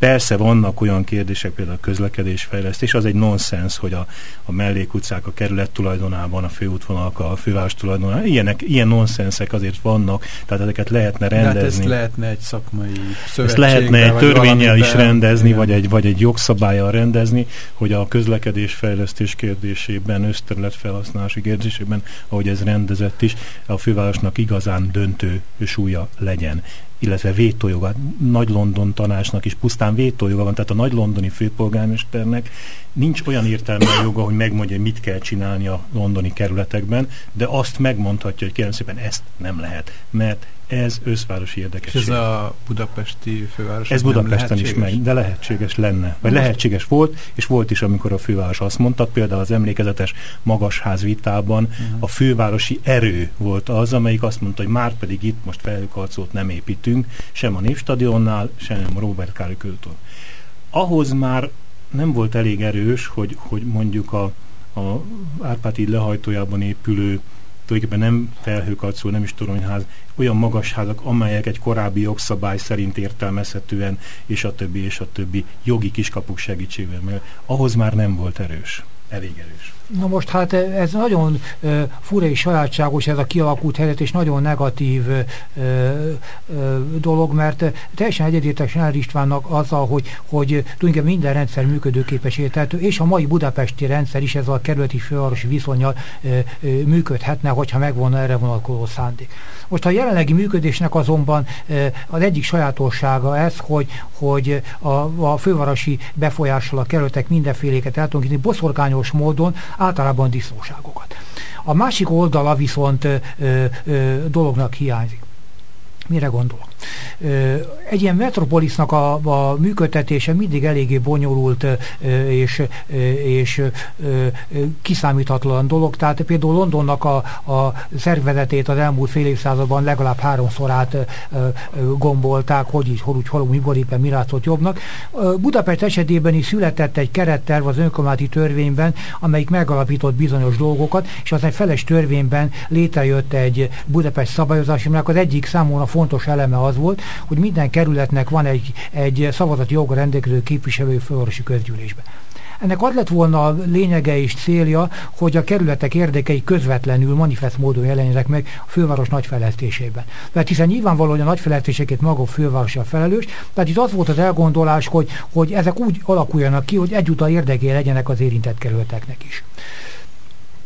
Persze vannak olyan kérdések, például a közlekedésfejlesztés, az egy nonsens, hogy a, a mellékutcák a kerület tulajdonában, a főútvonalak a főváros tulajdonában, ilyenek, ilyen nonsensek azért vannak, tehát ezeket lehetne rendezni. De hát ezt lehetne egy szakmai Ezt lehetne egy törvényel is rendezni, vagy egy, vagy egy jogszabályjal rendezni, hogy a közlekedésfejlesztés kérdésében, összterületfelhasználási kérdésében, ahogy ez rendezett is, a fővárosnak igazán döntő súlya legyen illetve vétójoga, Nagy London tanácsnak is pusztán vétójoga van, tehát a Nagy Londoni főpolgármesternek nincs olyan értelme a joga, hogy megmondja, hogy mit kell csinálni a londoni kerületekben, de azt megmondhatja, hogy kérem szépen ezt nem lehet, mert ez összvárosi érdekesség. És ez a budapesti főváros? Ez Budapesten is meg, de lehetséges lenne. Vagy Most... lehetséges volt, és volt is, amikor a főváros azt mondta, például az emlékezetes magasház vitában uh-huh. a fővárosi erő volt az, amelyik azt mondta, hogy már pedig itt most felhőkarcót nem építünk, sem a Népstadionnál, sem a Robert körúton. Ahhoz már nem volt elég erős, hogy, hogy mondjuk a, a Árpád lehajtójában épülő tulajdonképpen nem felhőkarcó, nem is toronyház, olyan magas házak, amelyek egy korábbi jogszabály szerint értelmezhetően, és a többi, és a többi jogi kiskapuk segítségével, mert ahhoz már nem volt erős, elég erős. Na most hát ez nagyon uh, fura és sajátságos ez a kialakult helyzet, és nagyon negatív uh, uh, dolog, mert teljesen egyedértek Snár Istvánnak azzal, hogy, hogy tulajdonképpen minden rendszer működőképes értető, és a mai budapesti rendszer is ez a kerületi fővárosi viszonyal uh, uh, működhetne, hogyha megvonna erre vonatkozó szándék. Most a jelenlegi működésnek azonban uh, az egyik sajátossága ez, hogy, hogy a, a fővárosi befolyással a kerületek mindenféléket el tudunk boszorkányos módon általában disznóságokat. A másik oldala viszont ö, ö, dolognak hiányzik. Mire gondolok? Egy ilyen metropolisnak a, a működtetése mindig eléggé bonyolult és, és kiszámíthatatlan dolog. Tehát például Londonnak a, a szervezetét az elmúlt fél évszázadban legalább háromszor át gombolták, hogy így, hol úgy, hol mikor éppen mirátot jobbnak. Budapest esetében is született egy keretterv az önkormányzati törvényben, amelyik megalapított bizonyos dolgokat, és aztán egy feles törvényben létrejött egy Budapest szabályozás, aminek az egyik számomra fontos eleme az volt, hogy minden kerületnek van egy, egy szavazati joga rendelkező képviselő fővárosi közgyűlésben. Ennek az lett volna a lényege és célja, hogy a kerületek érdekei közvetlenül manifest módon jelenjenek meg a főváros nagyfejlesztésében. Mert hiszen nyilvánvaló, hogy a nagyfejlesztéseket maga a főváros a felelős, tehát itt az volt az elgondolás, hogy, hogy ezek úgy alakuljanak ki, hogy egyúttal érdeké legyenek az érintett kerületeknek is.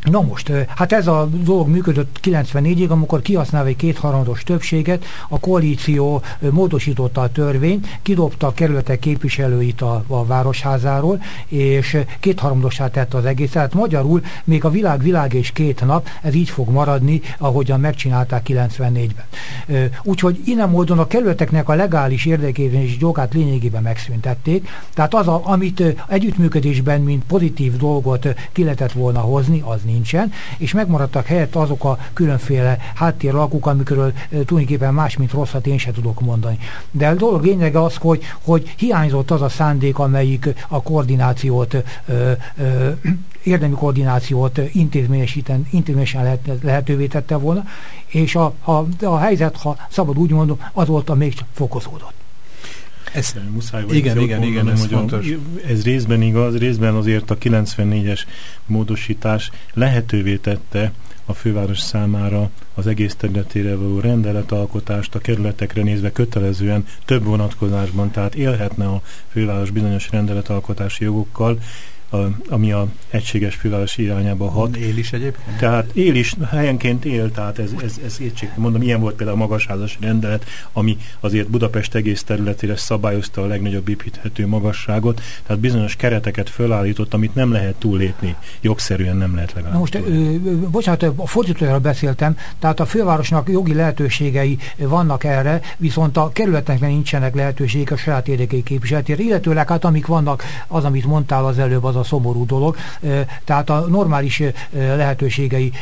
Na most, hát ez a dolog működött 94-ig, amikor kihasználva egy kétharmados többséget, a koalíció módosította a törvényt, kidobta a kerületek képviselőit a, a városházáról, és kétharmadosá tette az egészet. Tehát magyarul még a világ világ és két nap, ez így fog maradni, ahogyan megcsinálták 94-ben. Úgyhogy innen módon a kerületeknek a legális és jogát lényegében megszüntették. Tehát az, a, amit együttműködésben, mint pozitív dolgot ki lehetett volna hozni, az nincs nincsen, és megmaradtak helyett azok a különféle háttérlakók, amikről tulajdonképpen más, mint rosszat én sem tudok mondani. De a dolog lényege az, hogy, hogy hiányzott az a szándék, amelyik a koordinációt ö, ö, érdemi koordinációt intézményesen, intézményesen lehet, lehetővé tette volna, és a, a, a helyzet, ha szabad úgy mondom, azóta még csak fokozódott. Ez, muszáj igen, igen, mondanom, igen, ez fontos. Ez részben igaz, részben azért a 94-es módosítás lehetővé tette a főváros számára az egész területére való rendeletalkotást a kerületekre nézve kötelezően több vonatkozásban, tehát élhetne a főváros bizonyos rendeletalkotási jogokkal, a, ami a egységes főváros irányába hat. Él is egyébként? Tehát él is, helyenként él, tehát ez, ez, ez értség. Mondom, ilyen volt például a magasházas rendelet, ami azért Budapest egész területére szabályozta a legnagyobb építhető magasságot, tehát bizonyos kereteket fölállított, amit nem lehet túllépni, jogszerűen nem lehet legalább. most, ö, bocsánat, a fordítójáról beszéltem, tehát a fővárosnak jogi lehetőségei vannak erre, viszont a kerületeknek nincsenek lehetőségek a saját érdekei képviseletére, illetőleg hát amik vannak, az, amit mondtál az előbb, az a szomorú dolog. Tehát a normális lehetőségei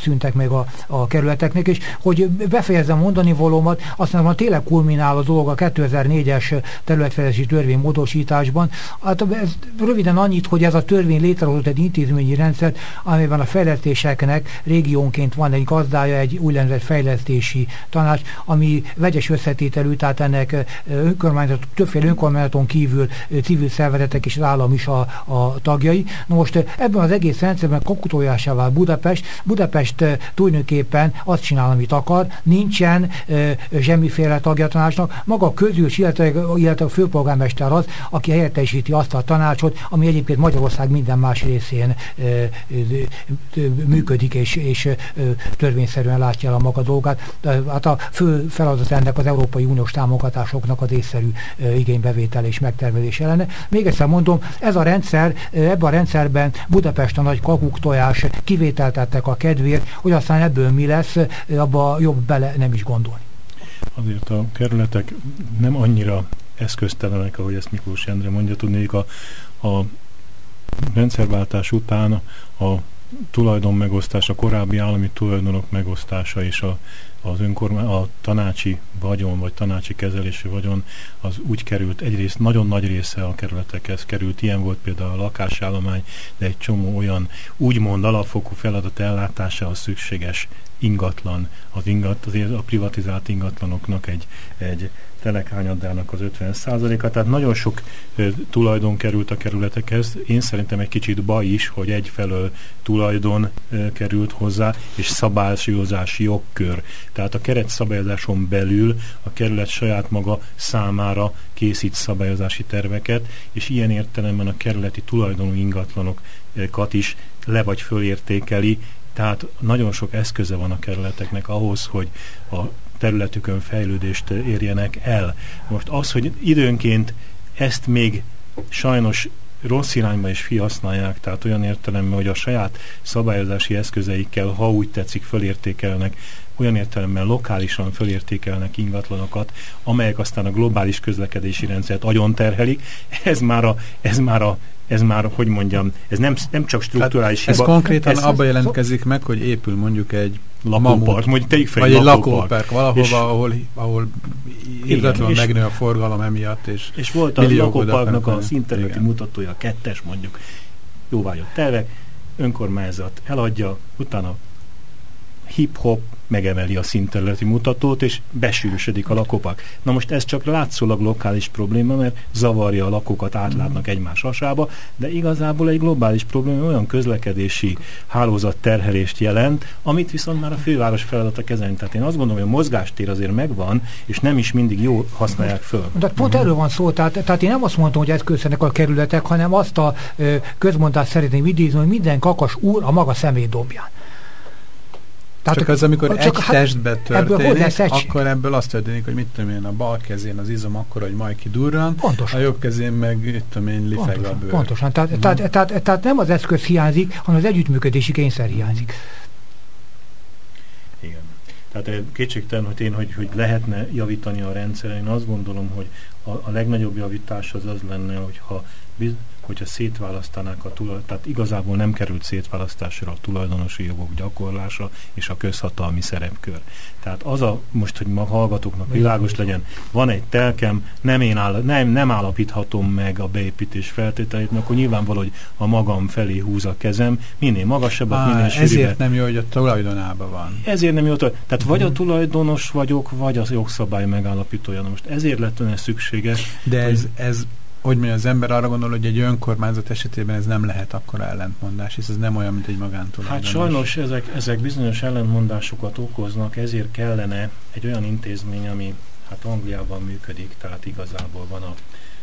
szüntek meg a, a kerületeknek, és hogy befejezem mondani valómat, aztán van tényleg kulminál a dolog a 2004-es területfejlesztési törvény módosításban. Hát ez röviden annyit, hogy ez a törvény létrehozott egy intézményi rendszert, amelyben a fejlesztéseknek régiónként van egy gazdája, egy úgynevezett fejlesztési tanács, ami vegyes összetételű, tehát ennek önkormányzat, többféle önkormányzaton kívül civil szervezetek és az állam is a, a tagjai. Na most ebben az egész rendszerben kokutójásá Budapest. Budapest tulajdonképpen azt csinál, amit akar, nincsen semmiféle tagja tanácsnak. Maga a közüls, illetve, illetve a főpolgármester az, aki helyettesíti azt a tanácsot, ami egyébként Magyarország minden más részén működik és, és törvényszerűen látja el a maga dolgát. Hát a fő feladat ennek az Európai Uniós támogatásoknak az észszerű igénybevétel és megtermelés ellene. Még egyszer mondom, ez a rendszer, ebben a rendszerben Budapest a nagy kakuk tojás kivételtettek a kedvéért, hogy aztán ebből mi lesz, abba jobb bele nem is gondolni. Azért a kerületek nem annyira eszköztelenek, ahogy ezt Miklós Endre mondja, tudnék a, a rendszerváltás után a tulajdon megosztása, korábbi állami tulajdonok megosztása és a, az önkormány, a tanácsi vagyon, vagy tanácsi kezelési vagyon, az úgy került, egyrészt nagyon nagy része a kerületekhez került, ilyen volt például a lakásállomány, de egy csomó olyan úgymond alapfokú feladat ellátásához szükséges ingatlan, az ingat, azért a privatizált ingatlanoknak egy, egy telekhányadának az 50%-a, tehát nagyon sok tulajdon került a kerületekhez. Én szerintem egy kicsit baj is, hogy egyfelől tulajdon került hozzá, és szabályozási jogkör. Tehát a keret szabályozáson belül a kerület saját maga számára készít szabályozási terveket, és ilyen értelemben a kerületi tulajdonú ingatlanokat is le vagy fölértékeli, tehát nagyon sok eszköze van a kerületeknek ahhoz, hogy a területükön fejlődést érjenek el. Most az, hogy időnként ezt még sajnos rossz irányba is használják, tehát olyan értelemben, hogy a saját szabályozási eszközeikkel, ha úgy tetszik, fölértékelnek, olyan értelemben lokálisan fölértékelnek ingatlanokat, amelyek aztán a globális közlekedési rendszert agyon terhelik. Ez már a, ez már a ez már, hogy mondjam, ez nem, nem csak strukturális hát hiba. Ez konkrétan ez abba jelentkezik meg, hogy épül mondjuk egy lakópark, mondjuk tegyük fel vagy egy lakópark, valahova, és, ahol, ahol illetve megnő a forgalom emiatt, és És volt a lakóparknak az interneti mutatója, kettes mondjuk, jóvágyott tervek, önkormányzat eladja, utána hip-hop megemeli a színterületi mutatót, és besűrűsödik a lakópak. Na most ez csak látszólag lokális probléma, mert zavarja a lakókat, átlátnak egymás hasába, de igazából egy globális probléma olyan közlekedési hálózat terhelést jelent, amit viszont már a főváros feladata kezelni. Tehát én azt gondolom, hogy a mozgástér azért megvan, és nem is mindig jó használják föl. De pont erről van szó, tehát, tehát én nem azt mondtam, hogy eszközzenek a kerületek, hanem azt a ö, közmondást szeretném idézni, hogy minden kakas úr a maga személy dobján. Tehát csak az, amikor csak egy hát testbe történik, ebből akkor ebből azt történik, hogy mit tudom én, a bal kezén az izom akkor, hogy majd kidurran, pontosan. a jobb kezén meg, mit tudom én, lifeg pontosan, a bőr. Pontosan, tehát, tehát, tehát, tehát nem az eszköz hiányzik, hanem az együttműködési kényszer hiányzik. Igen. Tehát kétségtelen, hogy én, hogy, hogy lehetne javítani a rendszeren, én azt gondolom, hogy a, a legnagyobb javítás az az lenne, hogyha hogyha szétválasztanák a tulaj, tehát igazából nem került szétválasztásra a tulajdonosi jogok gyakorlása és a közhatalmi szerepkör. Tehát az a, most, hogy ma hallgatóknak világos legyen, van egy telkem, nem, én áll, nem, nem állapíthatom meg a beépítés feltételét, akkor nyilvánvaló, hogy a magam felé húz a kezem, minél magasabbat, minél sűrűbbet. Ezért nem jó, hogy a tulajdonában van. Ezért nem jó, tehát vagy a mhm. tulajdonos vagyok, vagy az jogszabály megállapítója. Na most ezért lett ez szükséges. De ez, ez hogy mondja, az ember arra gondol, hogy egy önkormányzat esetében ez nem lehet akkor ellentmondás, hisz ez nem olyan, mint egy magántulajdonos. Hát sajnos ezek, ezek bizonyos ellentmondásokat okoznak, ezért kellene egy olyan intézmény, ami hát Angliában működik, tehát igazából van a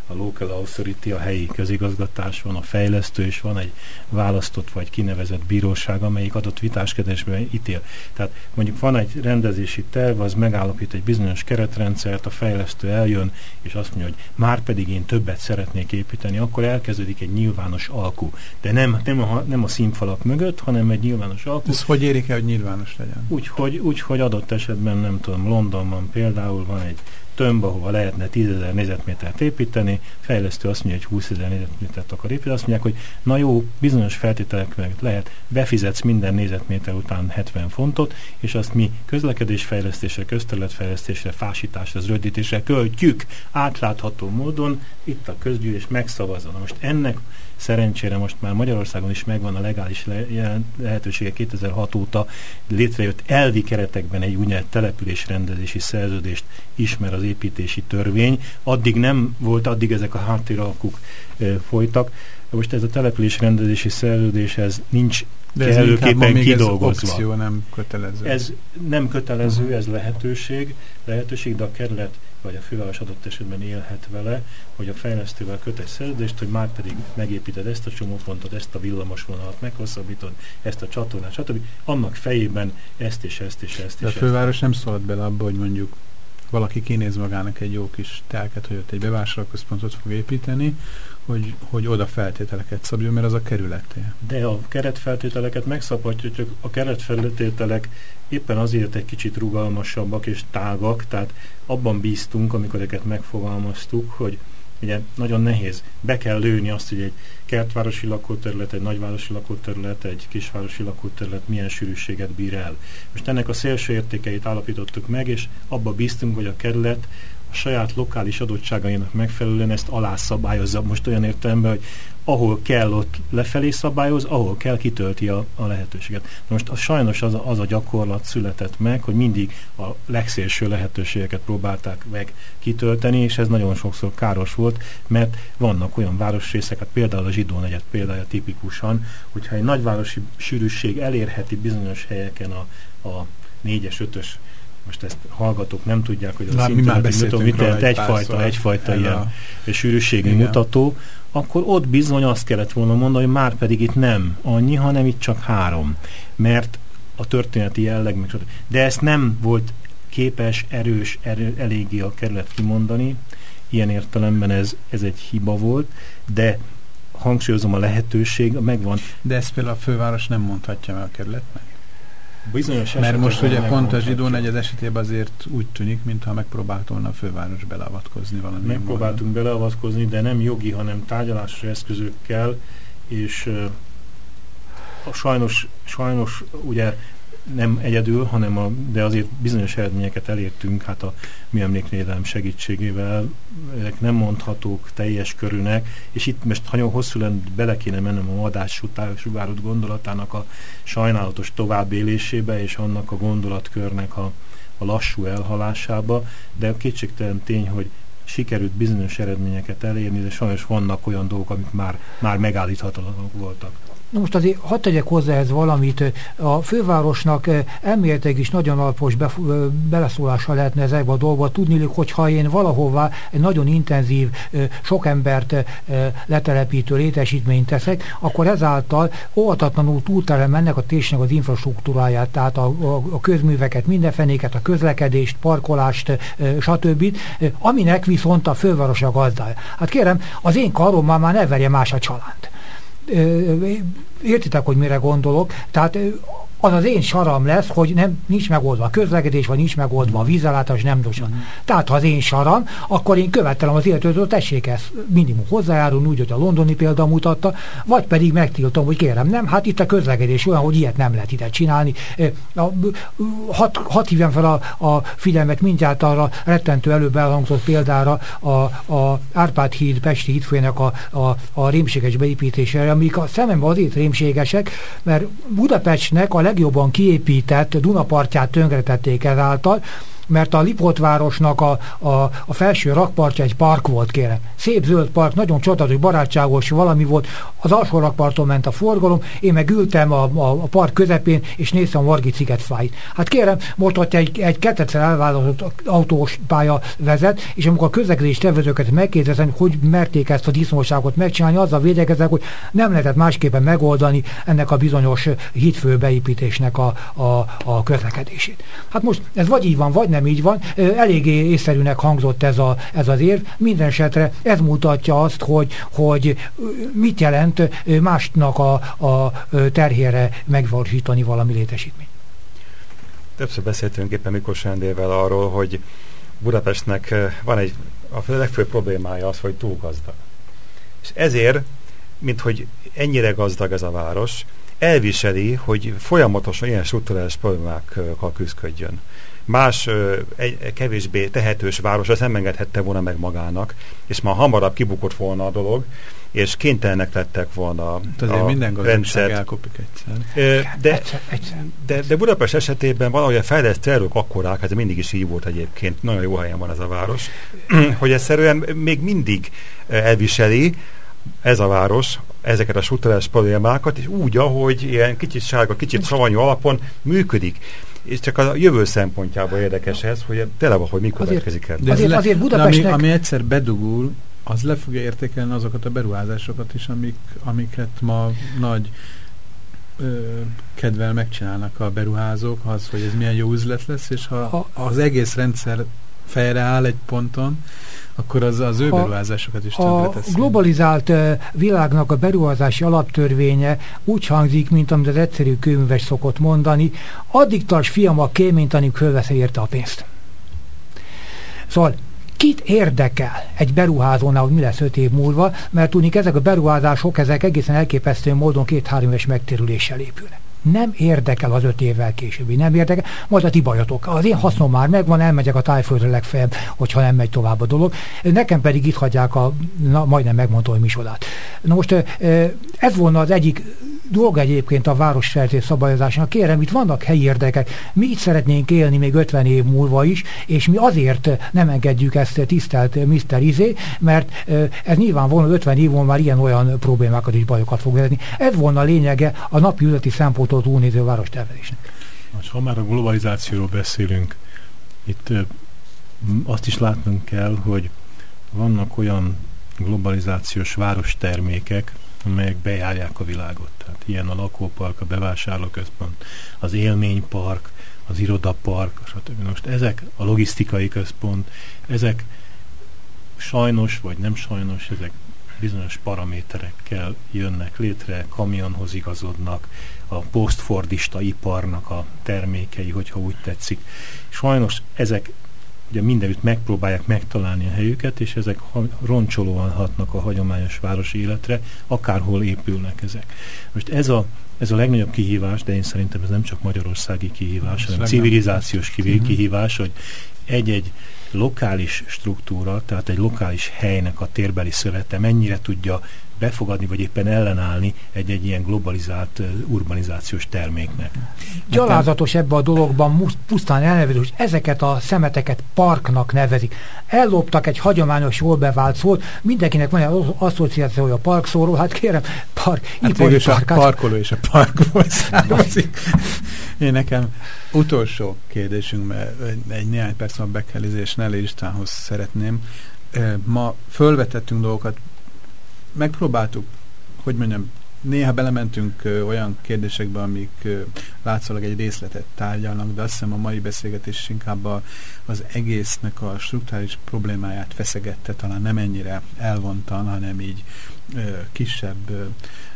a local authority, a helyi közigazgatás, van a fejlesztő, és van egy választott vagy kinevezett bíróság, amelyik adott vitáskedésben ítél. Tehát mondjuk van egy rendezési terv, az megállapít egy bizonyos keretrendszert, a fejlesztő eljön, és azt mondja, hogy már pedig én többet szeretnék építeni, akkor elkezdődik egy nyilvános alkú. De nem, nem, a, nem a színfalak mögött, hanem egy nyilvános alkú. Ez hogy érik el, hogy nyilvános legyen? Úgy, hogy, úgy, hogy adott esetben, nem tudom, Londonban például van egy tömb, ahova lehetne 10 ezer négyzetmétert építeni, fejlesztő azt mondja, hogy 20 ezer négyzetmétert akar építeni, azt mondják, hogy na jó, bizonyos feltételek meg lehet, befizetsz minden négyzetméter után 70 fontot, és azt mi közlekedésfejlesztésre, közterületfejlesztésre, fásításra, rövidítésre költjük átlátható módon, itt a közgyűlés megszavazza. Na most ennek Szerencsére most már Magyarországon is megvan a legális le lehetősége 2006 óta létrejött elvi keretekben egy úgynevezett településrendezési szerződést ismer az építési törvény. Addig nem volt, addig ezek a háttéralkuk e, folytak. Most ez a település rendezési szerződés, ez nincs De ez kellőképpen még kidolgozva. Ez opció, nem kötelező. Ez nem kötelező, ez lehetőség, lehetőség, de a kerület vagy a főváros adott esetben élhet vele, hogy a fejlesztővel köt egy szerződést, hogy már pedig megépíted ezt a csomópontot, ezt a villamosvonalat, meghosszabbítod, ezt a csatornát, stb. Annak fejében ezt és ezt és ezt. De és a főváros nem szólt bele abba, hogy mondjuk valaki kinéz magának egy jó kis telket, hogy ott egy bevásárlóközpontot fog építeni, hogy, hogy oda feltételeket szabjon, mert az a kerületé. De a keretfeltételeket megszabhatja, csak a keretfeltételek éppen azért egy kicsit rugalmasabbak és tágak, tehát abban bíztunk, amikor ezeket megfogalmaztuk, hogy ugye nagyon nehéz, be kell lőni azt, hogy egy kertvárosi lakóterület, egy nagyvárosi lakóterület, egy kisvárosi lakóterület milyen sűrűséget bír el. Most ennek a szélső értékeit állapítottuk meg, és abba bíztunk, hogy a kerület a saját lokális adottságainak megfelelően ezt alászabályozza. Most olyan értelemben, hogy ahol kell, ott lefelé szabályoz, ahol kell, kitölti a, a lehetőséget. Na most a, sajnos az a, az a gyakorlat született meg, hogy mindig a legszélső lehetőségeket próbálták meg kitölteni, és ez nagyon sokszor káros volt, mert vannak olyan városrészek, hát például a zsidó negyed példája tipikusan, hogyha egy nagyvárosi sűrűség elérheti bizonyos helyeken a, a 4-es, 5-ös most ezt hallgatók nem tudják, hogy az Na, internet mutató, mit jelent egyfajta, egyfajta ilyen a... sűrűségi Igen. mutató, akkor ott bizony azt kellett volna mondani, hogy már pedig itt nem annyi, hanem itt csak három. Mert a történeti jelleg, de ezt nem volt képes, erős, erő, eléggé a kerület kimondani, ilyen értelemben ez, ez egy hiba volt, de hangsúlyozom a lehetőség, megvan. De ezt például a főváros nem mondhatja meg a kerületnek? Bizonyos Mert most ugye pont a zsidó negyed esetében azért úgy tűnik, mintha megpróbált volna a főváros beleavatkozni valami. Megpróbáltunk módon. beleavatkozni, de nem jogi, hanem tárgyalási eszközökkel, és uh, sajnos, sajnos ugye nem egyedül, hanem a, de azért bizonyos eredményeket elértünk, hát a mi emlékvédelem segítségével, nem mondhatók teljes körűnek, és itt most nagyon hosszú lenne, bele kéne mennem a madás sugárút gondolatának a sajnálatos továbbélésébe, és annak a gondolatkörnek a, a lassú elhalásába, de kétségtelen tény, hogy sikerült bizonyos eredményeket elérni, de sajnos vannak olyan dolgok, amik már, már megállíthatatlanok voltak. Na most azért hadd tegyek hozzá ez valamit. A fővárosnak elméletileg is nagyon alapos beleszólása lehetne ezekbe a dolgokba. Tudni, hogyha én valahová egy nagyon intenzív, sok embert letelepítő létesítményt teszek, akkor ezáltal óvatatlanul túlterem ennek a tésnek az infrastruktúráját, tehát a, a, a közműveket, mindenfenéket, a közlekedést, parkolást, stb. Aminek viszont a főváros a gazdája. Hát kérem, az én karommal már ne verje más a csalánt értitek, hogy mire gondolok, tehát az az én saram lesz, hogy nem, nincs megoldva a közlekedés, vagy nincs megoldva a vízellátás, nem dosan. Uh-huh. Tehát, ha az én saram, akkor én követelem az illetőtől, tessék ezt minimum hozzájárulni, úgy, hogy a londoni példa mutatta, vagy pedig megtiltom, hogy kérem, nem, hát itt a közlekedés olyan, hogy ilyet nem lehet ide csinálni. Hat, hat hívjam fel a, a figyelmet mindjárt arra rettentő előbb elhangzott példára a, a Árpád híd, Pesti hídfőnek a, a, a rémséges beépítésére, amik a szememben azért rémségesek, mert Budapestnek a legjobban kiépített Dunapartját tönkretették ezáltal, mert a Lipotvárosnak a, a, a felső rakpartja egy park volt, kérem. Szép zöld park, nagyon csodálatos, barátságos valami volt. Az alsó rakparton ment a forgalom, én meg ültem a, a, a park közepén, és néztem a Margit sziget fájt. Hát kérem, most ott egy, egy kettedszer elválasztott autós pálya vezet, és amikor a közlekedés tervezőket megkérdezem, hogy merték ezt a disznóságot megcsinálni, azzal védekezek, hogy nem lehetett másképpen megoldani ennek a bizonyos hitfő beépítésnek a, a, a közlekedését. Hát most ez vagy így van, vagy nem nem így van. Eléggé észszerűnek hangzott ez, a, ez az érv. Minden esetre ez mutatja azt, hogy, hogy mit jelent másnak a, a terhére megvalósítani valami létesítményt. Többször beszéltünk éppen Mikor Sándével arról, hogy Budapestnek van egy, a legfőbb problémája az, hogy túl gazdag. És ezért, mint hogy ennyire gazdag ez a város, elviseli, hogy folyamatosan ilyen struktúrális problémákkal küzdködjön más egy, kevésbé tehetős város ezt nem engedhette volna meg magának, és már hamarabb kibukott volna a dolog, és kénytelenek lettek volna hát a minden rendszert. elkopik egyszer. De, de, de Budapest esetében valahogy a fejlesztő erők akkorák, ez mindig is így volt egyébként, nagyon jó helyen van ez a város, hogy egyszerűen még mindig elviseli ez a város ezeket a struktúrás problémákat, és úgy, ahogy ilyen kicsit sárga, kicsit savanyú alapon működik és csak a jövő szempontjából érdekes ez, hogy tényleg, hogy mikor következik el. De azért, le, azért Budapestnek... Ami, ami egyszer bedugul, az le fogja értékelni azokat a beruházásokat is, amik, amiket ma nagy ö, kedvel megcsinálnak a beruházók, az, hogy ez milyen jó üzlet lesz, és ha az egész rendszer fejre áll egy ponton, akkor az az ő beruházásokat is A teszi. globalizált világnak a beruházási alaptörvénye úgy hangzik, mint amit az egyszerű kőműves szokott mondani, addig tarts fiam a kéményt, amíg fölvesz érte a pénzt. Szóval kit érdekel egy beruházónál, hogy mi lesz öt év múlva, mert tudni ezek a beruházások, ezek egészen elképesztő módon két-három éves megtérüléssel épülnek nem érdekel az öt évvel későbbi, nem érdekel, majd a ti bajotok. Az én hasznom már megvan, elmegyek a tájföldre legfeljebb, hogyha nem megy tovább a dolog. Nekem pedig itt hagyják a, na, majdnem megmondom, hogy misodát. Na most ez volna az egyik dolga egyébként a városfertés szabályozásnak. Kérem, itt vannak helyi érdekek. Mi itt szeretnénk élni még 50 év múlva is, és mi azért nem engedjük ezt tisztelt Mr. Izé, mert ez nyilvánvalóan 50 év múlva már ilyen-olyan problémákat és bajokat fog vezetni. Ez volna a lényege a napi üzleti szempontot túlnéző várostervezésnek. Most, ha már a globalizációról beszélünk, itt azt is látnunk kell, hogy vannak olyan globalizációs várostermékek, amelyek bejárják a világot. Tehát ilyen a lakópark, a bevásárlóközpont, az élménypark, az irodapark, stb. Most ezek a logisztikai központ, ezek sajnos vagy nem sajnos, ezek bizonyos paraméterekkel jönnek létre, kamionhoz igazodnak, a posztfordista iparnak a termékei, hogyha úgy tetszik. Sajnos ezek ugye mindenütt megpróbálják megtalálni a helyüket, és ezek roncsolóan hatnak a hagyományos városi életre, akárhol épülnek ezek. Most ez a, ez a legnagyobb kihívás, de én szerintem ez nem csak magyarországi kihívás, hanem civilizációs mhm. kihívás, hogy egy-egy lokális struktúra, tehát egy lokális helynek a térbeli szövete mennyire tudja befogadni, vagy éppen ellenállni egy-egy ilyen globalizált urbanizációs terméknek. Gyalázatos ebbe a dologban pusztán elnevező, hogy ezeket a szemeteket parknak nevezik. Elloptak egy hagyományos, jól bevált szót, mindenkinek van egy asszociációja a park szóról, hát kérem, park, hát park, a parkoló és a parkból származik. Én nekem utolsó kérdésünk, mert egy néhány perc van bekelizés, Nelly Istvánhoz szeretném. Ma fölvetettünk dolgokat, megpróbáltuk, hogy mondjam, néha belementünk ö, olyan kérdésekbe, amik ö, látszólag egy részletet tárgyalnak, de azt hiszem a mai beszélgetés inkább a, az egésznek a strukturális problémáját feszegette, talán nem ennyire elvontan, hanem így ö, kisebb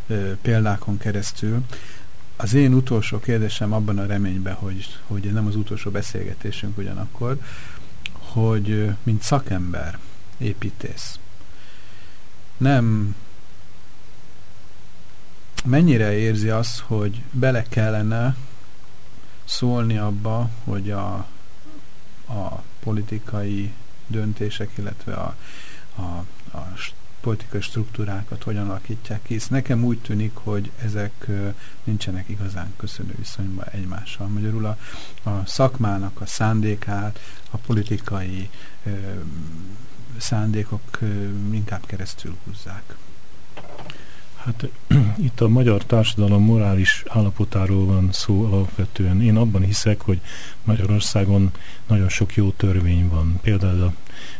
ö, példákon keresztül. Az én utolsó kérdésem abban a reményben, hogy, hogy nem az utolsó beszélgetésünk ugyanakkor, hogy mint szakember, építész, nem mennyire érzi azt, hogy bele kellene szólni abba, hogy a, a politikai döntések, illetve a, a, a politikai struktúrákat hogyan alakítják ki. nekem úgy tűnik, hogy ezek nincsenek igazán köszönő viszonyban egymással. Magyarul a, a szakmának a szándékát, a politikai ö, szándékok inkább keresztül húzzák. Hát itt a magyar társadalom morális állapotáról van szó alapvetően. Én abban hiszek, hogy Magyarországon nagyon sok jó törvény van. Például a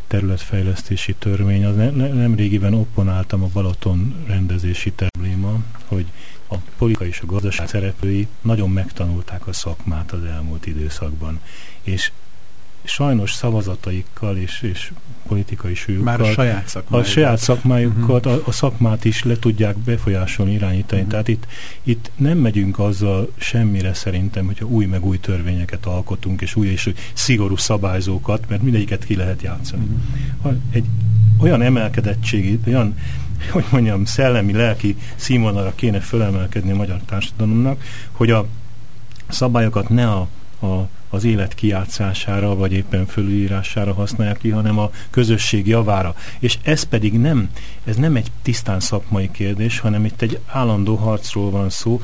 területfejlesztési törvény, az ne, ne, nem régiben opponáltam a Balaton rendezési probléma, hogy a politika és a gazdaság szereplői nagyon megtanulták a szakmát az elmúlt időszakban. És sajnos szavazataikkal és, és politikai súlyukkal Már a saját szakmájukat, a saját szakmájukat uh-huh. a, a szakmát is le tudják befolyásolni, irányítani. Uh-huh. Tehát itt, itt nem megyünk azzal semmire szerintem, hogyha új meg új törvényeket alkotunk, és új és szigorú szabályzókat, mert mindegyiket ki lehet játszani. Uh-huh. Egy olyan emelkedettségi, olyan hogy mondjam, szellemi, lelki színvonalra kéne fölemelkedni a magyar társadalomnak, hogy a szabályokat ne a, a az élet kiátszására, vagy éppen fölülírására használják ki, hanem a közösség javára. És ez pedig nem, ez nem egy tisztán szakmai kérdés, hanem itt egy állandó harcról van szó,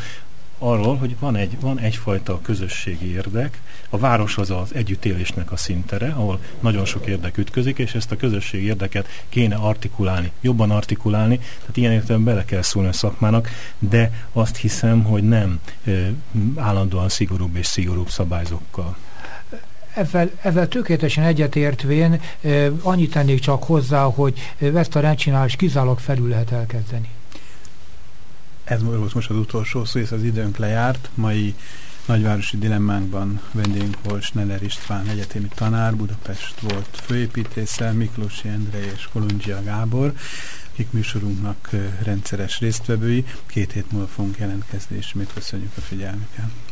arról, hogy van, egy, van egyfajta közösségi érdek, a város az az együttélésnek a szintere, ahol nagyon sok érdek ütközik, és ezt a közösségi érdeket kéne artikulálni, jobban artikulálni, tehát ilyen értelemben bele kell szólni a szakmának, de azt hiszem, hogy nem e, állandóan szigorúbb és szigorúbb szabályzókkal. Ezzel, ezzel tökéletesen egyetértvén annyit tennék csak hozzá, hogy ezt a rendcsinálás kizárólag felül lehet elkezdeni. Ez volt most az utolsó szó, és az időnk lejárt. Mai nagyvárosi dilemmánkban vendégünk volt Sneller István egyetemi tanár, Budapest volt főépítésze, Miklósi Endre és Kolundzsia Gábor, akik műsorunknak rendszeres résztvevői. Két hét múlva fogunk jelentkezni, és még köszönjük a figyelmüket.